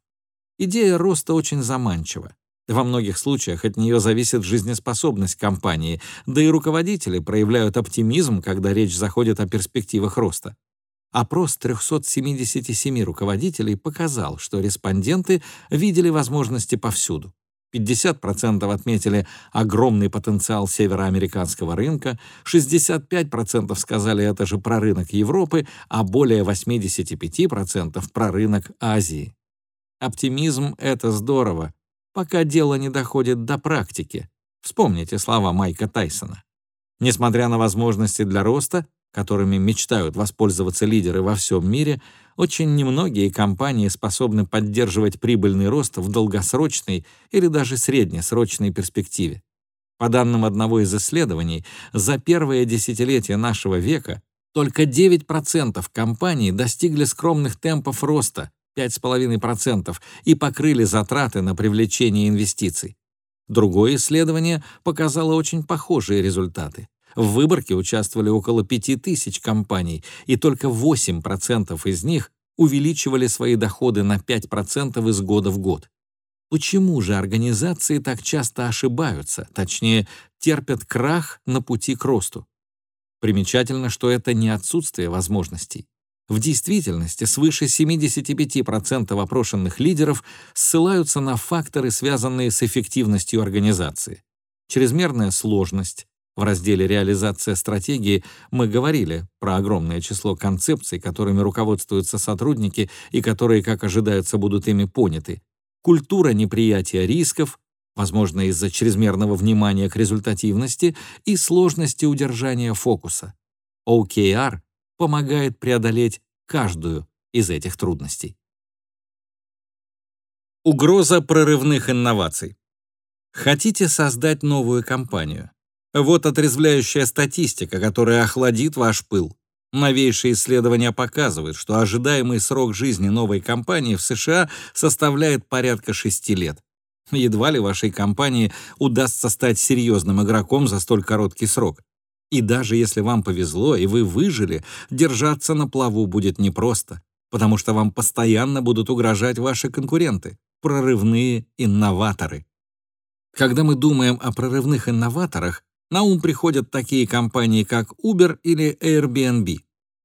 Идея роста очень заманчива. Во многих случаях от нее зависит жизнеспособность компании, да и руководители проявляют оптимизм, когда речь заходит о перспективах роста. Опрос 377 руководителей показал, что респонденты видели возможности повсюду. 50% отметили огромный потенциал североамериканского рынка, 65% сказали это же про рынок Европы, а более 85% про рынок Азии. Оптимизм — это здорово, пока дело не доходит до практики. Вспомните слова Майка Тайсона. Несмотря на возможности для роста, которыми мечтают воспользоваться лидеры во всем мире, очень немногие компании способны поддерживать прибыльный рост в долгосрочной или даже среднесрочной перспективе. По данным одного из исследований, за первое десятилетие нашего века только 9% компаний достигли скромных темпов роста 5,5% и покрыли затраты на привлечение инвестиций. Другое исследование показало очень похожие результаты. В выборке участвовали около 5000 компаний, и только 8% из них увеличивали свои доходы на 5% из года в год. Почему же организации так часто ошибаются, точнее, терпят крах на пути к росту? Примечательно, что это не отсутствие возможностей. В действительности свыше 75% опрошенных лидеров ссылаются на факторы, связанные с эффективностью организации. Чрезмерная сложность, в разделе «Реализация стратегии» мы говорили про огромное число концепций, которыми руководствуются сотрудники и которые, как ожидается, будут ими поняты. Культура неприятия рисков, возможно, из-за чрезмерного внимания к результативности и сложности удержания фокуса. OKR помогает преодолеть каждую из этих трудностей. Угроза прорывных инноваций. Хотите создать новую компанию? Вот отрезвляющая статистика, которая охладит ваш пыл. Новейшие исследования показывают, что ожидаемый срок жизни новой компании в США составляет порядка 6 лет. Едва ли вашей компании удастся стать серьезным игроком за столь короткий срок. И даже если вам повезло и вы выжили, держаться на плаву будет непросто, потому что вам постоянно будут угрожать ваши конкуренты, прорывные инноваторы. Когда мы думаем о прорывных инноваторах, на ум приходят такие компании, как Uber или Airbnb.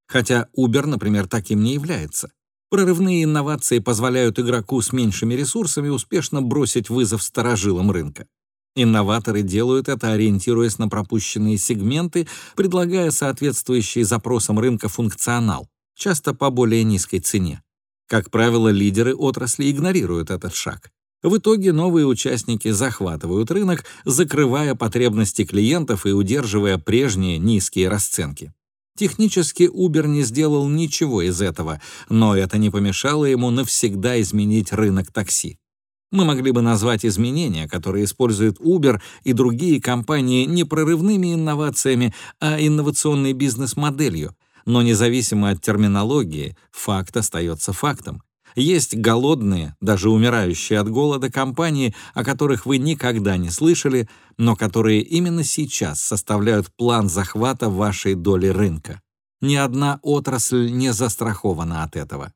Хотя Uber, например, таким не является. Прорывные инновации позволяют игроку с меньшими ресурсами успешно бросить вызов старожилам рынка. Инноваторы делают это, ориентируясь на пропущенные сегменты, предлагая соответствующий запросам рынка функционал, часто по более низкой цене. Как правило, лидеры отрасли игнорируют этот шаг. В итоге новые участники захватывают рынок, закрывая потребности клиентов и удерживая прежние низкие расценки. Технически Uber не сделал ничего из этого, но это не помешало ему навсегда изменить рынок такси. Мы могли бы назвать изменения, которые используют Uber и другие компании не прорывными инновациями, а инновационной бизнес-моделью. Но независимо от терминологии, факт остается фактом. Есть голодные, даже умирающие от голода компании, о которых вы никогда не слышали, но которые именно сейчас составляют план захвата вашей доли рынка. Ни одна отрасль не застрахована от этого.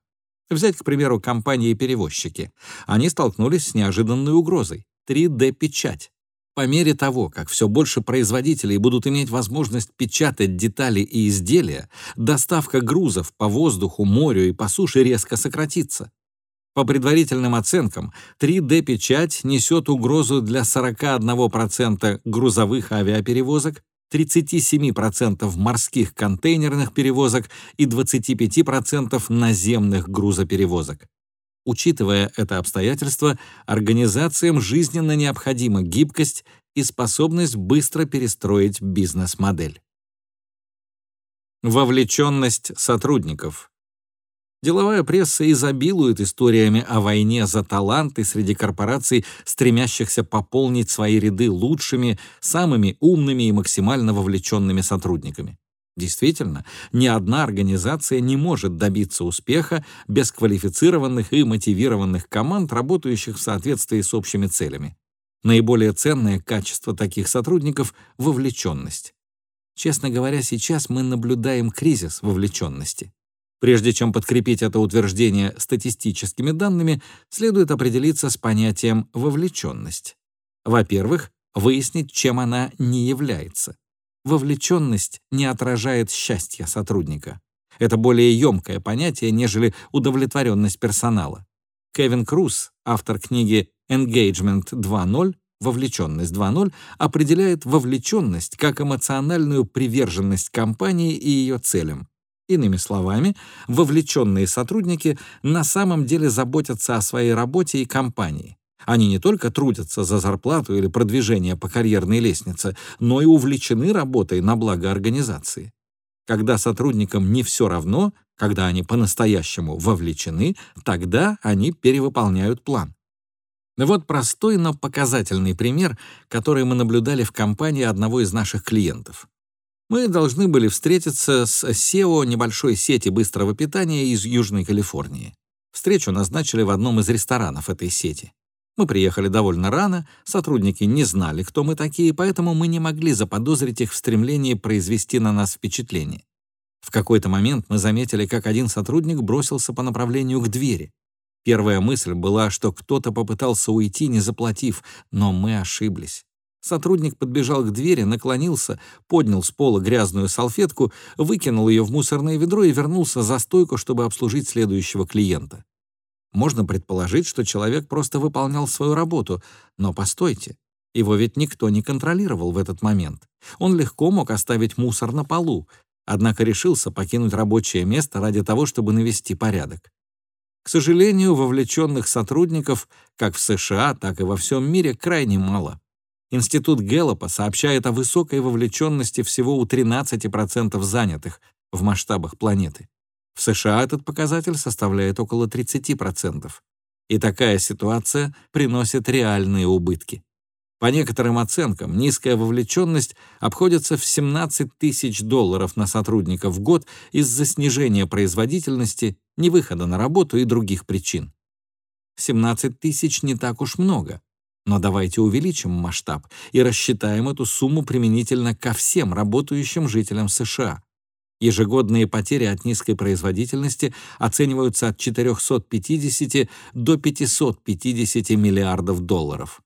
Взять, к примеру, компании-перевозчики. Они столкнулись с неожиданной угрозой — 3D-печать. По мере того, как все больше производителей будут иметь возможность печатать детали и изделия, доставка грузов по воздуху, морю и по суше резко сократится. По предварительным оценкам, 3D-печать несет угрозу для 41% грузовых авиаперевозок, 37% морских контейнерных перевозок и 25% наземных грузоперевозок. Учитывая это обстоятельство, организациям жизненно необходима гибкость и способность быстро перестроить бизнес-модель. Вовлеченность сотрудников. Деловая пресса изобилует историями о войне за таланты среди корпораций, стремящихся пополнить свои ряды лучшими, самыми умными и максимально вовлеченными сотрудниками. Действительно, ни одна организация не может добиться успеха без квалифицированных и мотивированных команд, работающих в соответствии с общими целями. Наиболее ценное качество таких сотрудников — вовлеченность. Честно говоря, сейчас мы наблюдаем кризис вовлеченности. Прежде чем подкрепить это утверждение статистическими данными, следует определиться с понятием «вовлеченность». Во-первых, выяснить, чем она не является. Вовлеченность не отражает счастья сотрудника. Это более емкое понятие, нежели удовлетворенность персонала. Кевин Круз, автор книги «Engagement 2.0», вовлеченность 2.0, определяет вовлеченность как эмоциональную приверженность компании и ее целям. Иными словами, вовлеченные сотрудники на самом деле заботятся о своей работе и компании. Они не только трудятся за зарплату или продвижение по карьерной лестнице, но и увлечены работой на благо организации. Когда сотрудникам не все равно, когда они по-настоящему вовлечены, тогда они перевыполняют план. Вот простой, но показательный пример, который мы наблюдали в компании одного из наших клиентов. Мы должны были встретиться с SEO небольшой сети быстрого питания из Южной Калифорнии. Встречу назначили в одном из ресторанов этой сети. Мы приехали довольно рано, сотрудники не знали, кто мы такие, поэтому мы не могли заподозрить их в стремлении произвести на нас впечатление. В какой-то момент мы заметили, как один сотрудник бросился по направлению к двери. Первая мысль была, что кто-то попытался уйти, не заплатив, но мы ошиблись. Сотрудник подбежал к двери, наклонился, поднял с пола грязную салфетку, выкинул ее в мусорное ведро и вернулся за стойку, чтобы обслужить следующего клиента. Можно предположить, что человек просто выполнял свою работу, но постойте, его ведь никто не контролировал в этот момент. Он легко мог оставить мусор на полу, однако решился покинуть рабочее место ради того, чтобы навести порядок. К сожалению, вовлеченных сотрудников как в США, так и во всем мире крайне мало. Институт Гэллопа сообщает о высокой вовлеченности всего у 13% занятых в масштабах планеты. В США этот показатель составляет около 30%. И такая ситуация приносит реальные убытки. По некоторым оценкам, низкая вовлеченность обходится в 17 тысяч долларов на сотрудника в год из-за снижения производительности, невыхода на работу и других причин. 17 тысяч не так уж много, но давайте увеличим масштаб и рассчитаем эту сумму применительно ко всем работающим жителям США. Ежегодные потери от низкой производительности оцениваются от 450 до 550 миллиардов долларов.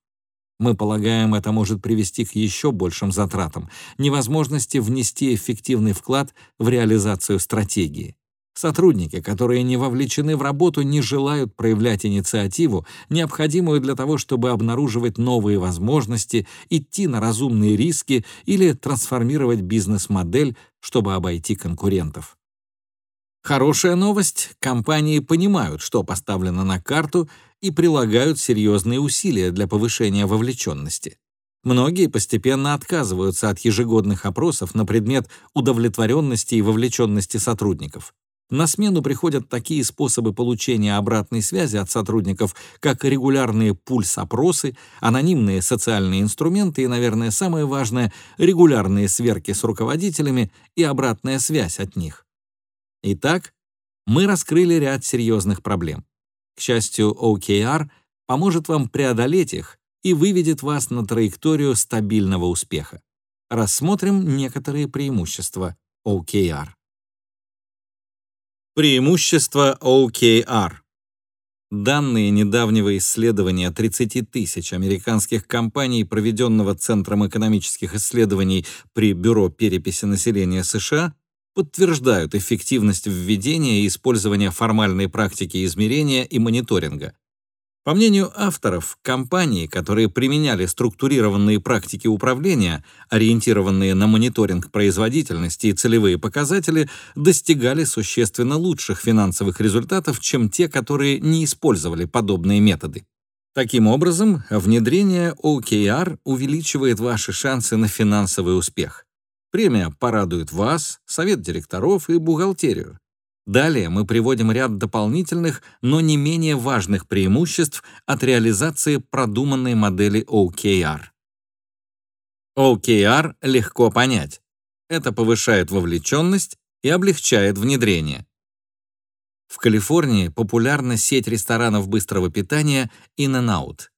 Мы полагаем, это может привести к еще большим затратам, невозможности внести эффективный вклад в реализацию стратегии. Сотрудники, которые не вовлечены в работу, не желают проявлять инициативу, необходимую для того, чтобы обнаруживать новые возможности, идти на разумные риски или трансформировать бизнес-модель, чтобы обойти конкурентов. Хорошая новость — компании понимают, что поставлено на карту, и прилагают серьезные усилия для повышения вовлеченности. Многие постепенно отказываются от ежегодных опросов на предмет удовлетворенности и вовлеченности сотрудников. На смену приходят такие способы получения обратной связи от сотрудников, как регулярные пульс-опросы, анонимные социальные инструменты и, наверное, самое важное, регулярные сверки с руководителями и обратная связь от них. Итак, мы раскрыли ряд серьезных проблем. К счастью, OKR поможет вам преодолеть их и выведет вас на траекторию стабильного успеха. Рассмотрим некоторые преимущества OKR. Преимущество OKR. Данные недавнего исследования 30 тысяч американских компаний, проведенного Центром экономических исследований при Бюро переписи населения США, подтверждают эффективность введения и использования формальной практики измерения и мониторинга, по мнению авторов, компании, которые применяли структурированные практики управления, ориентированные на мониторинг производительности и целевые показатели, достигали существенно лучших финансовых результатов, чем те, которые не использовали подобные методы. Таким образом, внедрение OKR увеличивает ваши шансы на финансовый успех. Премия порадует вас, совет директоров и бухгалтерию. Далее мы приводим ряд дополнительных, но не менее важных преимуществ от реализации продуманной модели OKR. OKR легко понять. Это повышает вовлеченность и облегчает внедрение. В Калифорнии популярна сеть ресторанов быстрого питания In-N-Out.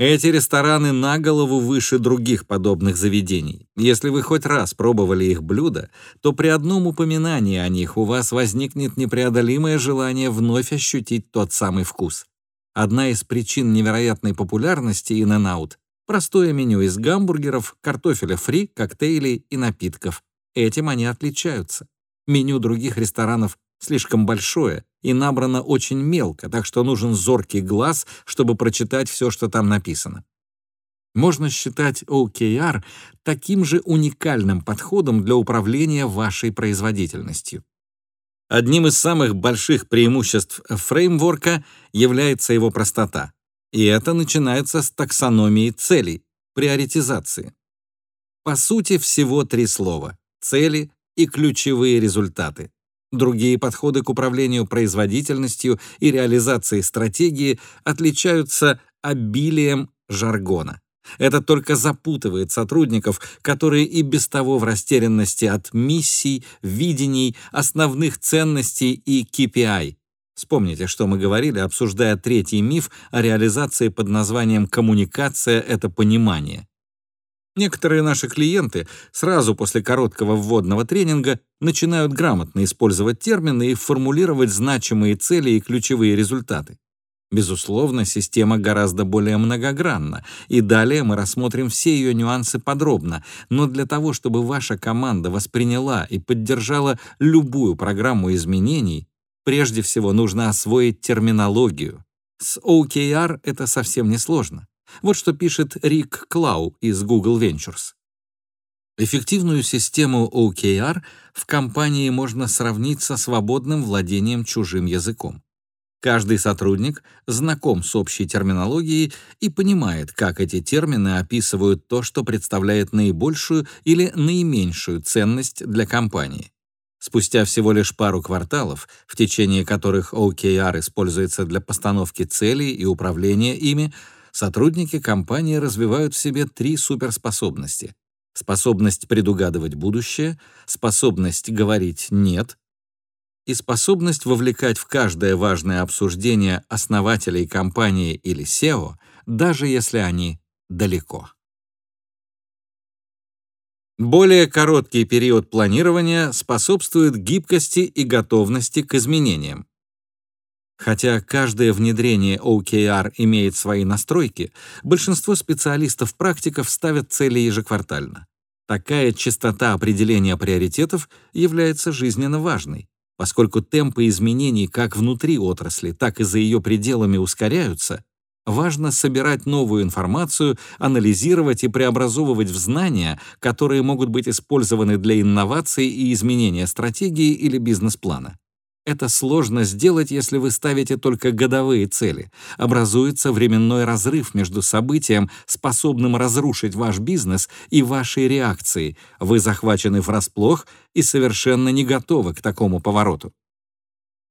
Эти рестораны на голову выше других подобных заведений. Если вы хоть раз пробовали их блюда, то при одном упоминании о них у вас возникнет непреодолимое желание вновь ощутить тот самый вкус. Одна из причин невероятной популярности In-N-Out — простое меню из гамбургеров, картофеля фри, коктейлей и напитков. Этим они отличаются. Меню других ресторанов слишком большое и набрано очень мелко, так что нужен зоркий глаз, чтобы прочитать все, что там написано. Можно считать OKR таким же уникальным подходом для управления вашей производительностью. Одним из самых больших преимуществ фреймворка является его простота. И это начинается с таксономии целей, приоритизации. По сути, всего три слова — цели и ключевые результаты. Другие подходы к управлению производительностью и реализацией стратегии отличаются обилием жаргона. Это только запутывает сотрудников, которые и без того в растерянности от миссий, видений, основных ценностей и KPI. Вспомните, что мы говорили, обсуждая третий миф о реализации под названием «коммуникация — это понимание». Некоторые наши клиенты сразу после короткого вводного тренинга начинают грамотно использовать термины и формулировать значимые цели и ключевые результаты. Безусловно, система гораздо более многогранна, и далее мы рассмотрим все ее нюансы подробно, но для того, чтобы ваша команда восприняла и поддержала любую программу изменений, прежде всего нужно освоить терминологию. С OKR это совсем не сложно. Вот что пишет Рик Клау из Google Ventures. Эффективную систему OKR в компании можно сравнить со свободным владением чужим языком. Каждый сотрудник знаком с общей терминологией и понимает, как эти термины описывают то, что представляет наибольшую или наименьшую ценность для компании. Спустя всего лишь пару кварталов, в течение которых OKR используется для постановки целей и управления ими, сотрудники компании развивают в себе три суперспособности. Способность предугадывать будущее, способность говорить «нет» и способность вовлекать в каждое важное обсуждение основателей компании или SEO, даже если они далеко. Более короткий период планирования способствует гибкости и готовности к изменениям. Хотя каждое внедрение OKR имеет свои настройки, большинство специалистов-практиков ставят цели ежеквартально. Такая частота определения приоритетов является жизненно важной, поскольку темпы изменений как внутри отрасли, так и за ее пределами ускоряются, важно собирать новую информацию, анализировать и преобразовывать в знания, которые могут быть использованы для инноваций и изменения стратегии или бизнес-плана. Это сложно сделать, если вы ставите только годовые цели. Образуется временной разрыв между событием, способным разрушить ваш бизнес, и вашей реакцией. Вы захвачены врасплох и совершенно не готовы к такому повороту.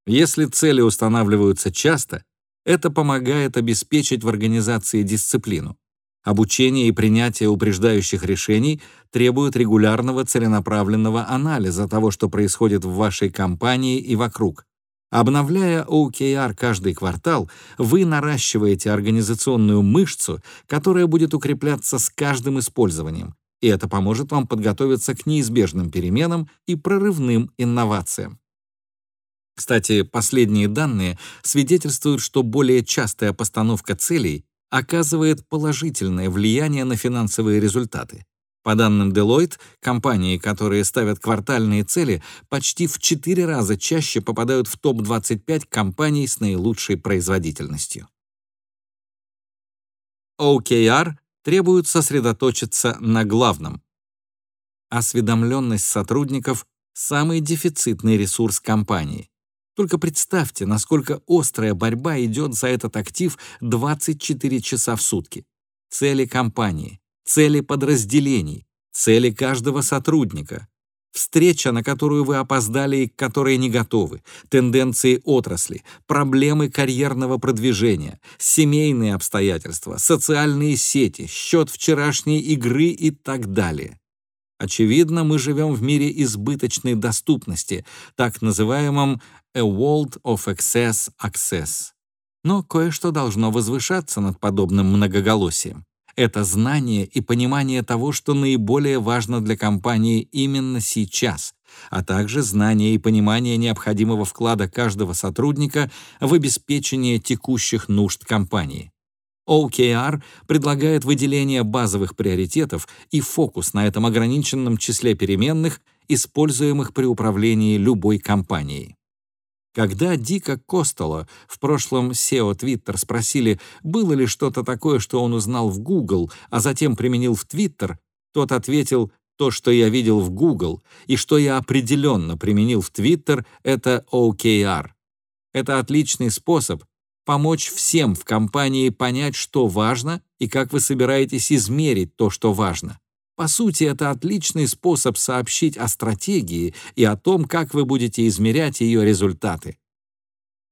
Если цели устанавливаются часто, это помогает обеспечить в организации дисциплину. Обучение и принятие упреждающих решений требуют регулярного целенаправленного анализа того, что происходит в вашей компании и вокруг. Обновляя OKR каждый квартал, вы наращиваете организационную мышцу, которая будет укрепляться с каждым использованием, и это поможет вам подготовиться к неизбежным переменам и прорывным инновациям. Кстати, последние данные свидетельствуют, что более частая постановка целей оказывает положительное влияние на финансовые результаты. По данным Deloitte, компании, которые ставят квартальные цели, почти в 4 раза чаще попадают в топ-25 компаний с наилучшей производительностью. OKR требует сосредоточиться на главном. Осведомленность сотрудников — самый дефицитный ресурс компании. Только представьте, насколько острая борьба идет за этот актив 24 часа в сутки. Цели компании, цели подразделений, цели каждого сотрудника, встреча, на которую вы опоздали и к которой не готовы, тенденции отрасли, проблемы карьерного продвижения, семейные обстоятельства, социальные сети, счет вчерашней игры и так далее. Очевидно, мы живем в мире избыточной доступности, так называемом «a world of excess access». Но кое-что должно возвышаться над подобным многоголосием. Это знание и понимание того, что наиболее важно для компании именно сейчас, а также знание и понимание необходимого вклада каждого сотрудника в обеспечение текущих нужд компании. OKR предлагает выделение базовых приоритетов и фокус на этом ограниченном числе переменных, используемых при управлении любой компанией. Когда Дика Костелло, в прошлом SEO Twitter, спросили, было ли что-то такое, что он узнал в Google, а затем применил в Twitter, тот ответил, то, что я видел в Google, и что я определенно применил в Twitter, это OKR. Это отличный способ помочь всем в компании понять, что важно и как вы собираетесь измерить то, что важно. По сути, это отличный способ сообщить о стратегии и о том, как вы будете измерять ее результаты.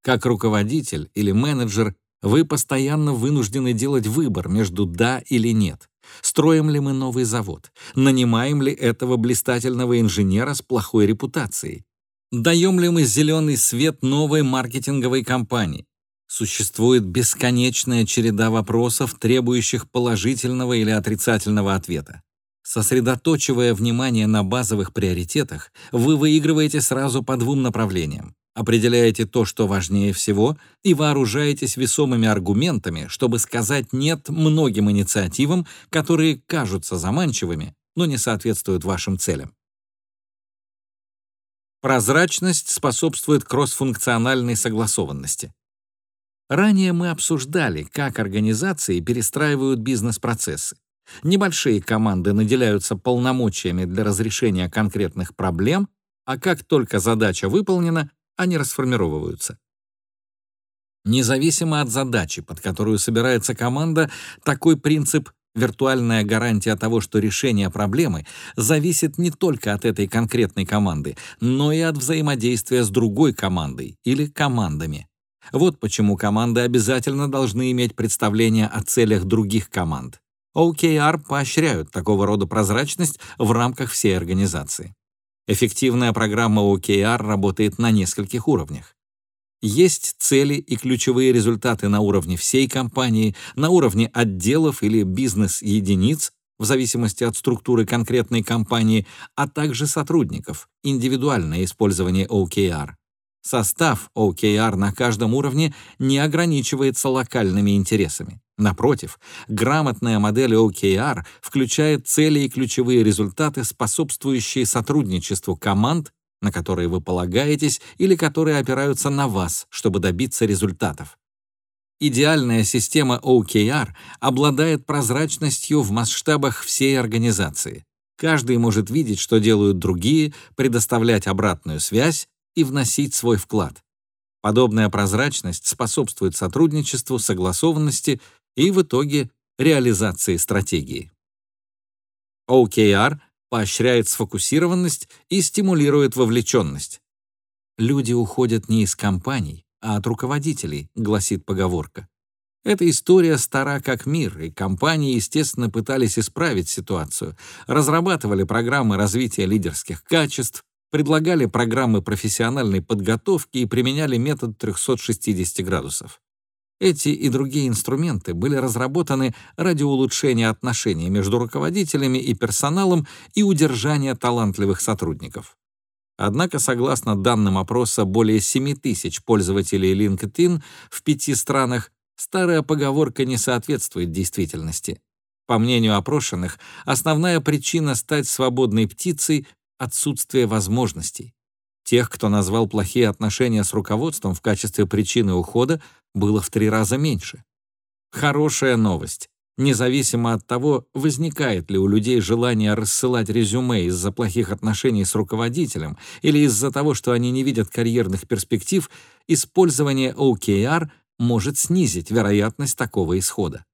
Как руководитель или менеджер вы постоянно вынуждены делать выбор между «да» или «нет». Строим ли мы новый завод? Нанимаем ли этого блистательного инженера с плохой репутацией? Даем ли мы зеленый свет новой маркетинговой компании? Существует бесконечная череда вопросов, требующих положительного или отрицательного ответа. Сосредоточивая внимание на базовых приоритетах, вы выигрываете сразу по двум направлениям. Определяете то, что важнее всего, и вооружаетесь весомыми аргументами, чтобы сказать «нет» многим инициативам, которые кажутся заманчивыми, но не соответствуют вашим целям. Прозрачность способствует кроссфункциональной согласованности. Ранее мы обсуждали, как организации перестраивают бизнес-процессы. Небольшие команды наделяются полномочиями для разрешения конкретных проблем, а как только задача выполнена, они расформировываются. Независимо от задачи, под которую собирается команда, такой принцип виртуальная гарантия того, что решение проблемы зависит не только от этой конкретной команды, но и от взаимодействия с другой командой или командами. Вот почему команды обязательно должны иметь представление о целях других команд. OKR поощряют такого рода прозрачность в рамках всей организации. Эффективная программа OKR работает на нескольких уровнях. Есть цели и ключевые результаты на уровне всей компании, на уровне отделов или бизнес-единиц, в зависимости от структуры конкретной компании, а также сотрудников, индивидуальное использование OKR. Состав OKR на каждом уровне не ограничивается локальными интересами. Напротив, грамотная модель OKR включает цели и ключевые результаты, способствующие сотрудничеству команд, на которые вы полагаетесь или которые опираются на вас, чтобы добиться результатов. Идеальная система OKR обладает прозрачностью в масштабах всей организации. Каждый может видеть, что делают другие, предоставлять обратную связь и вносить свой вклад. Подобная прозрачность способствует сотрудничеству, согласованности и в итоге реализации стратегии. OKR поощряет сфокусированность и стимулирует вовлеченность. «Люди уходят не из компаний, а от руководителей», — гласит поговорка. Эта история стара как мир, и компании, естественно, пытались исправить ситуацию, разрабатывали программы развития лидерских качеств, предлагали программы профессиональной подготовки и применяли метод 360 градусов. Эти и другие инструменты были разработаны ради улучшения отношений между руководителями и персоналом и удержания талантливых сотрудников. Однако, согласно данным опроса более 7 тысяч пользователей LinkedIn в пяти странах, старая поговорка не соответствует действительности. По мнению опрошенных, основная причина стать свободной птицей отсутствие возможностей. Тех, кто назвал плохие отношения с руководством в качестве причины ухода, было в три раза меньше. Хорошая новость. Независимо от того, возникает ли у людей желание рассылать резюме из-за плохих отношений с руководителем или из-за того, что они не видят карьерных перспектив, использование OKR может снизить вероятность такого исхода.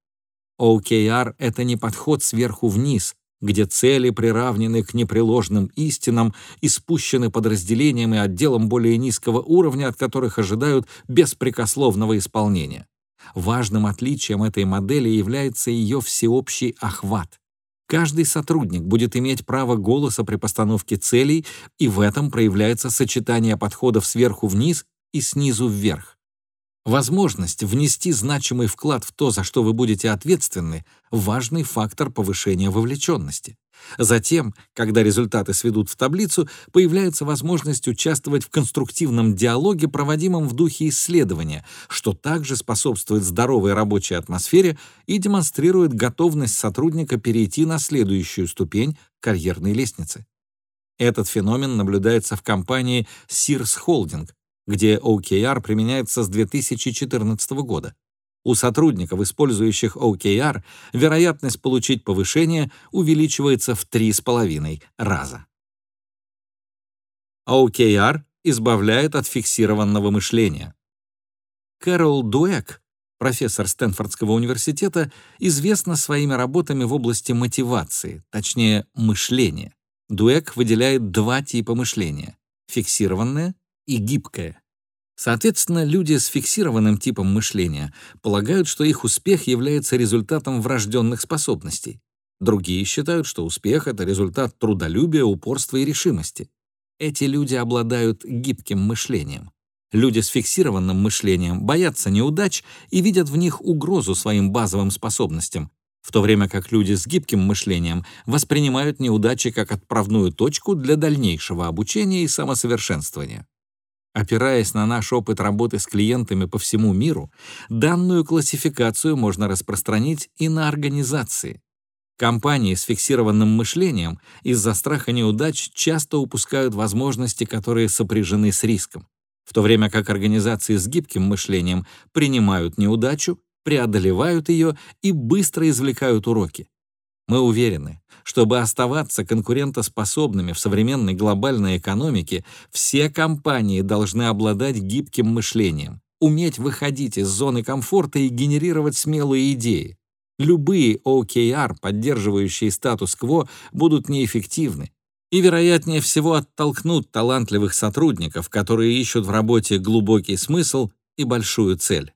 OKR — это не подход сверху вниз, где цели приравнены к непреложным истинам и спущены подразделением и отделом более низкого уровня, от которых ожидают беспрекословного исполнения. Важным отличием этой модели является ее всеобщий охват. Каждый сотрудник будет иметь право голоса при постановке целей, и в этом проявляется сочетание подходов сверху вниз и снизу вверх. Возможность внести значимый вклад в то, за что вы будете ответственны, важный фактор повышения вовлеченности. Затем, когда результаты сведут в таблицу, появляется возможность участвовать в конструктивном диалоге, проводимом в духе исследования, что также способствует здоровой рабочей атмосфере и демонстрирует готовность сотрудника перейти на следующую ступень карьерной лестницы. Этот феномен наблюдается в компании Sears Holding, где OKR применяется с 2014 года. У сотрудников, использующих OKR, вероятность получить повышение увеличивается в 3,5 раза. OKR избавляет от фиксированного мышления. Кэрол Дуэк, профессор Стэнфордского университета, известна своими работами в области мотивации, точнее, мышления. Дуэк выделяет два типа мышления — фиксированное и гибкое. Соответственно, люди с фиксированным типом мышления полагают, что их успех является результатом врожденных способностей. Другие считают, что успех — это результат трудолюбия, упорства и решимости. Эти люди обладают гибким мышлением. Люди с фиксированным мышлением боятся неудач и видят в них угрозу своим базовым способностям, в то время как люди с гибким мышлением воспринимают неудачи как отправную точку для дальнейшего обучения и самосовершенствования. Опираясь на наш опыт работы с клиентами по всему миру, данную классификацию можно распространить и на организации. Компании с фиксированным мышлением из-за страха неудач часто упускают возможности, которые сопряжены с риском, в то время как организации с гибким мышлением принимают неудачу, преодолевают ее и быстро извлекают уроки. Мы уверены, чтобы оставаться конкурентоспособными в современной глобальной экономике, все компании должны обладать гибким мышлением, уметь выходить из зоны комфорта и генерировать смелые идеи. Любые OKR, поддерживающие статус-кво, будут неэффективны и, вероятнее всего, оттолкнут талантливых сотрудников, которые ищут в работе глубокий смысл и большую цель.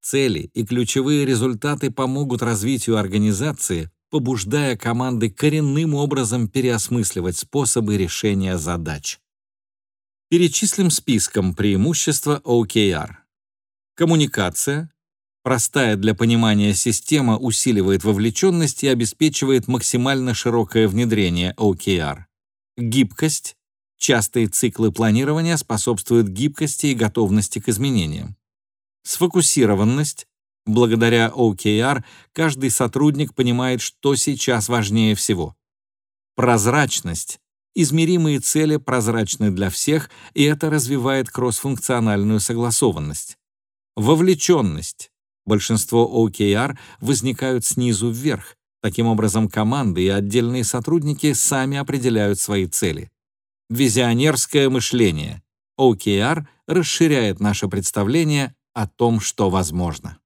Цели и ключевые результаты помогут развитию организации, побуждая команды коренным образом переосмысливать способы решения задач. Перечислим списком преимущества OKR. Коммуникация. Простая для понимания система усиливает вовлеченность и обеспечивает максимально широкое внедрение OKR. Гибкость. Частые циклы планирования способствуют гибкости и готовности к изменениям. Сфокусированность. Благодаря OKR каждый сотрудник понимает, что сейчас важнее всего. Прозрачность. Измеримые цели прозрачны для всех, и это развивает кроссфункциональную согласованность. Вовлеченность. Большинство OKR возникают снизу вверх. Таким образом, команды и отдельные сотрудники сами определяют свои цели. Визионерское мышление. OKR расширяет наше представление о том, что возможно.